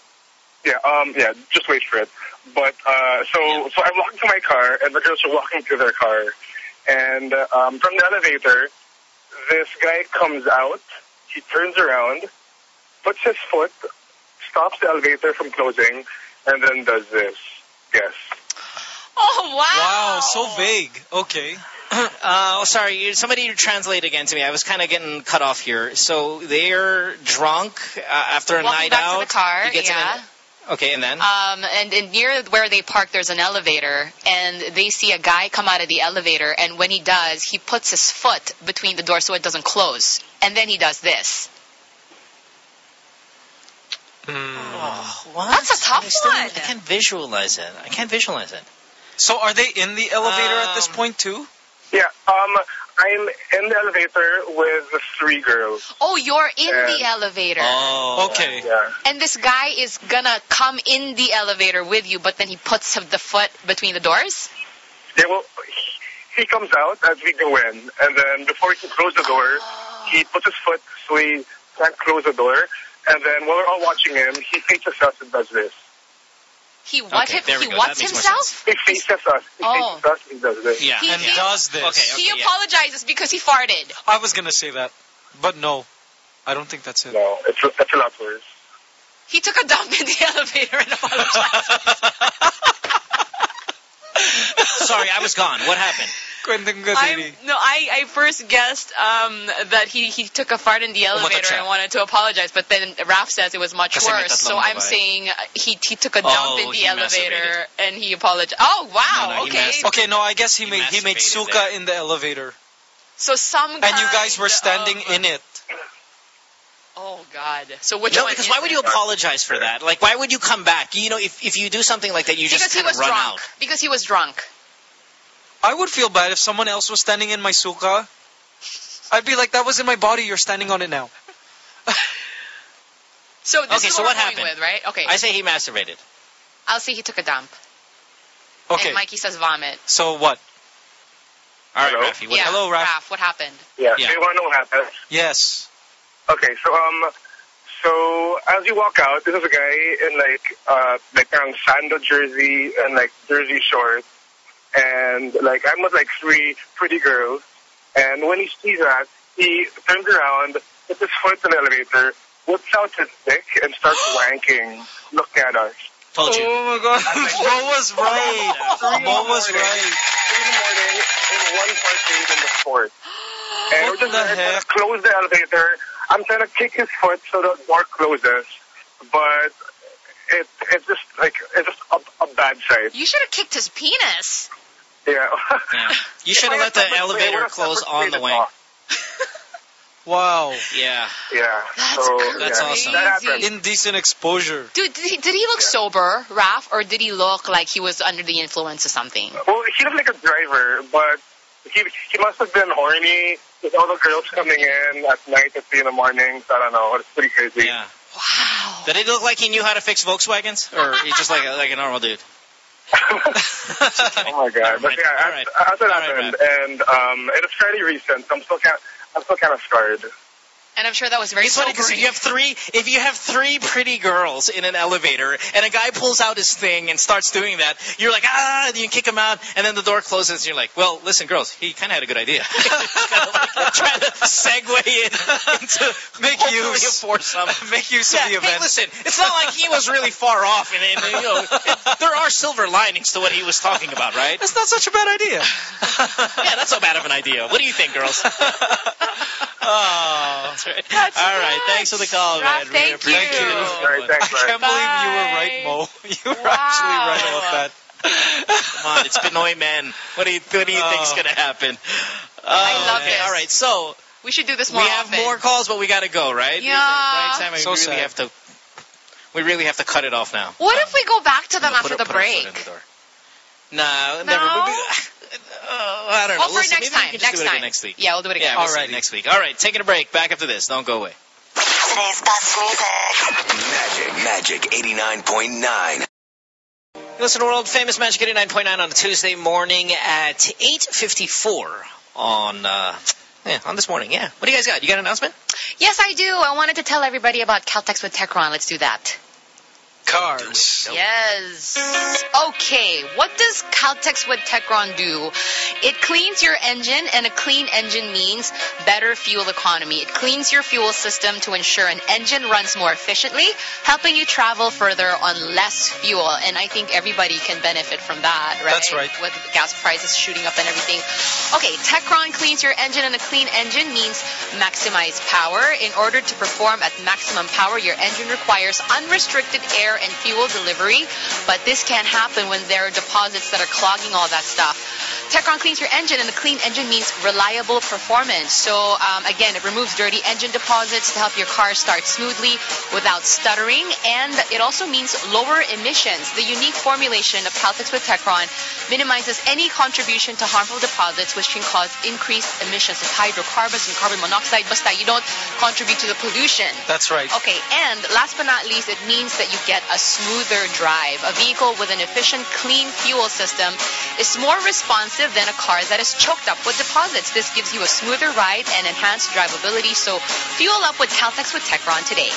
Yeah, um, yeah, just wait for it. But uh, so, so I'm walking to my car, and the girls are walking to their car, and uh, um, from the elevator, this guy comes out. He turns around, puts his foot, stops the elevator from closing, and then does this. Yes. Oh wow. Wow, so vague. Okay. Uh, oh, sorry, somebody translate again to me. I was kind of getting cut off here. So they're drunk uh, after a Walking night back out. to the car. You get to yeah. the- okay, and then? Um, and, and near where they park, there's an elevator, and they see a guy come out of the elevator, and when he does, he puts his foot between the door so it doesn't close, and then he does this. oh, what? That's a tough I still- one. I can't visualize it. I can't visualize it. So are they in the elevator at this Um, point too? Yeah. Um, I'm in the elevator with three girls. Oh, you're in Yeah. the elevator, Oh. Okay. Yeah. and this guy is gonna come in the elevator with you, but then he puts the foot between the doors. Yeah, well, he, he comes out as we go in, and then before he can close the door, oh. he puts his foot so he can't close the door, and then while we're all watching him, he faces us and does this. He what? Okay, him, he what's That makes more himself? He faces us. He Oh. faces us and does this. Yeah. He- And he- does this. Okay, he yeah. apologizes because he farted. I was gonna say that, but no, I don't think that's it. No, it's, it's a lot worse. He took a dump in the elevator and apologized. Sorry, I was gone. What happened? Kwenteng I Gadiri. no, I, I first guessed um, that he, he took a fart in the elevator and wanted to apologize, but then Raf says it was much Kasi worse. So I'm babae. saying uh, he he took a Oh, dump in the elevator masturbated. and he apologized. Oh wow, No, no, okay. Okay, no, I guess he, He made he made suka there. in the elevator, So some and you guys were standing of- in it. Oh god. So which no, one? because why would you apologize for that? Like, why would you come back? You know, if, if you do something like that, you just Because he kind of was run drunk. out. Because he was drunk. I would feel bad if someone else was standing in my suka. I'd be like, that was in my body. You're standing on it now. So this Okay, is so what, what happened? with, right? Okay. I say he masturbated. I'll say he took a dump. Okay. And Mikey says vomit. So what? All right, Hello? Rafi. What, yeah. Hello, Raf. What happened? Yeah. Yeah. So you want to know what happened? Yes. Okay, so um, so as you walk out, this is a guy in like uh like around sando jersey and like jersey shorts, and like I'm with like three pretty girls, and when he sees that, he turns around, puts his foot in the elevator, whips out his dick, and starts wanking, looking at us. Told you. Oh my god. Mo was right. Three in Mo was right. Three in the morning in one parkade in the fort. And What we're just the trying to heck? close the elevator. I'm trying to kick his foot so the door closes, but it it's just like it's just a, a bad sight. You should have kicked his penis. Yeah. Yeah. You should have let the elevator close on the wing. Wow. Yeah. Yeah. That's so, That's yeah, awesome. That. Indecent exposure. Dude, did he, did he look sober, Raf, or did he look like he was under the influence of something? Well, he looked like a driver, but he he must have been horny with all the girls coming in at night at three in the morning. So I don't know. It's pretty crazy. Yeah. Wow. Did it look like he knew how to fix Volkswagens, or he just like a, like a normal dude? Oh my god! But yeah, that's, that's what Alright, happened, and um, it was fairly recent. So I'm still kind, I'm still kind of scarred. And I'm sure that was very It's funny because if you have three, if you have three pretty girls in an elevator, and a guy pulls out his thing and starts doing that, you're like, ah, and you kick him out, and then the door closes, and you're like, well, listen, girls, he kind of had a good idea. kind of like trying to segue in into Make use- a foursome. Make use yeah, of the hey, event. listen, it's not like he was really far off, and, and you know, it, there are silver linings to what he was talking about, right? That's not such a bad idea. yeah, that's so bad of an idea. What do you think, girls? Oh, that's right. All right, thanks for the call, man. Really thank appreciate you. it. All right, thanks, I can't believe you were right, Mo. You were actually right about that. Come on, it's Pinoy men. What do you what do you think's Oh. gonna happen? I love oh, okay, this. All right, so We should do this more we have often. more calls, but we gotta go, right? Yeah. Right, Sam? We So really sad. have to. We really have to cut it off now. What if we go back to them after a- the put our foot break? In the door. No, No? never. We- we- uh, I don't know. Oh, for We'll next Maybe time. We can just Next do it time. next week. Yeah, we'll do it again. Yeah, we'll see next week. All right, taking a break. Back after this. Don't go away. Today's best music. Magic, Magic 89.9. Listen to world famous Magic 89.9 on a Tuesday morning at 8.54 on, uh, yeah, on this morning. Yeah. What do you guys got? You got an announcement? Yes, I do. I wanted to tell everybody about Caltex with Techron. Let's do that. Cars. Yes. Okay, what does Caltex with Techron do? It cleans your engine, and a clean engine means better fuel economy. It cleans your fuel system to ensure an engine runs more efficiently, helping you travel further on less fuel. And I think everybody can benefit from that, right? That's right. With gas prices shooting up and everything. Okay, Techron cleans your engine, and a clean engine means maximize power. In order to perform at maximum power, your engine requires unrestricted air and fuel delivery, but this can't happen when there are deposits that are clogging all that stuff. Techron cleans your engine, and the clean engine means reliable performance. So, um, again, it removes dirty engine deposits to help your car start smoothly without stuttering, and it also means lower emissions. The unique formulation of Caltex with Techron minimizes any contribution to harmful deposits, which can cause increased emissions of hydrocarbons and carbon monoxide. Basta, you don't contribute to the pollution. That's right. Okay, and last but not least, it means that you get a smoother drive. A vehicle with an efficient, clean fuel system is more responsive than a car that is choked up with deposits. This gives you a smoother ride and enhanced drivability. So fuel up with Caltex with Techron today.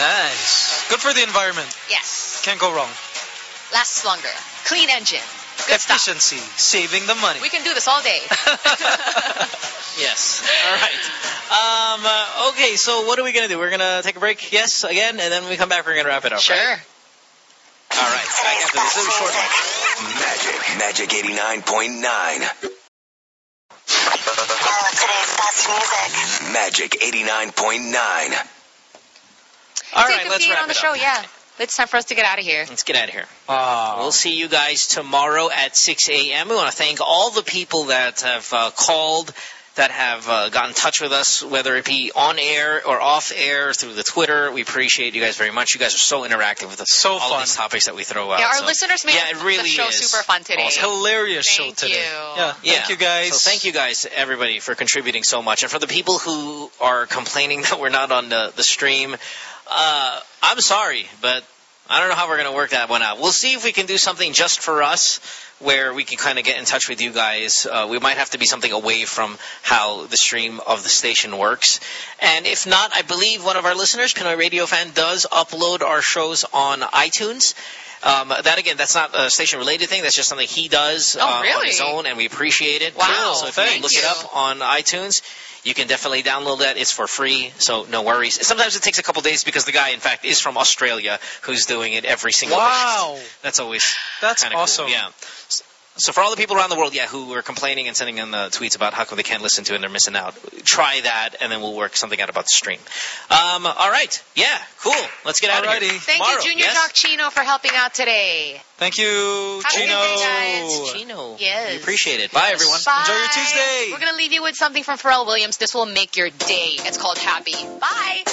Nice. Good for the environment. Yes. Can't go wrong. Lasts longer. Clean engine. Good stuff. Efficiency. Saving the money. We can do this all day. Yes. All right. Um, uh, okay, so what are we going to do? We're going to take a break, yes, again, and then when we come back, we're going to wrap it up, sure. right? All right. Back after this little short one. Magic, Magic 89.9. All of today's best music. Magic 89.9. All Take right, a let's wrap on the it show, up. yeah. It's time for us to get out of here. Let's get out of here. Ah. We'll see you guys tomorrow at 6 a.m. We want to thank all the people that have uh, called, that have uh, got in touch with us, whether it be on air or off air through the Twitter. We appreciate you guys very much. You guys are so interactive with us. So all fun. of these topics that we throw out. Yeah, our so- listeners made yeah, it really the show is. super fun today. Awesome. Hilarious show Thank today. you. Yeah. Thank Yeah. you guys. So thank you guys, everybody, for contributing so much. And for the people who are complaining that we're not on the, the stream, uh, I'm sorry, but I don't know how we're going to work that one out. We'll see if we can do something just for us where we can kind of get in touch with you guys. Uh, we might have to be something away from how the stream of the station works. And if not, I believe one of our listeners, Pinoy Radio Fan, does upload our shows on iTunes. Um, that again, that's not a station related thing. That's just something he does Oh, uh, on his own, and we appreciate it. Wow, So if you look you. it up on iTunes, you can definitely download that. It's for free, so no worries. Sometimes it takes a couple days because the guy, in fact, is from Australia who's doing it every single Wow. day. That's always That's awesome. Cool. Yeah. So for all the people around the world, yeah, who are complaining and sending in the tweets about how come they can't listen to it and they're missing out, try that, and then we'll work something out about the stream. Um, all right. Yeah, cool. Let's get out of here. Alrighty. Thank Tomorrow, you, Junior yes? Jock Chino, for helping out today. Thank you, Have a good Gino. day, guys. Chino. Yes. We appreciate it. Bye, everyone. Bye. Enjoy your Tuesday. We're going to leave you with something from Pharrell Williams. This will make your day. It's called Happy. Bye.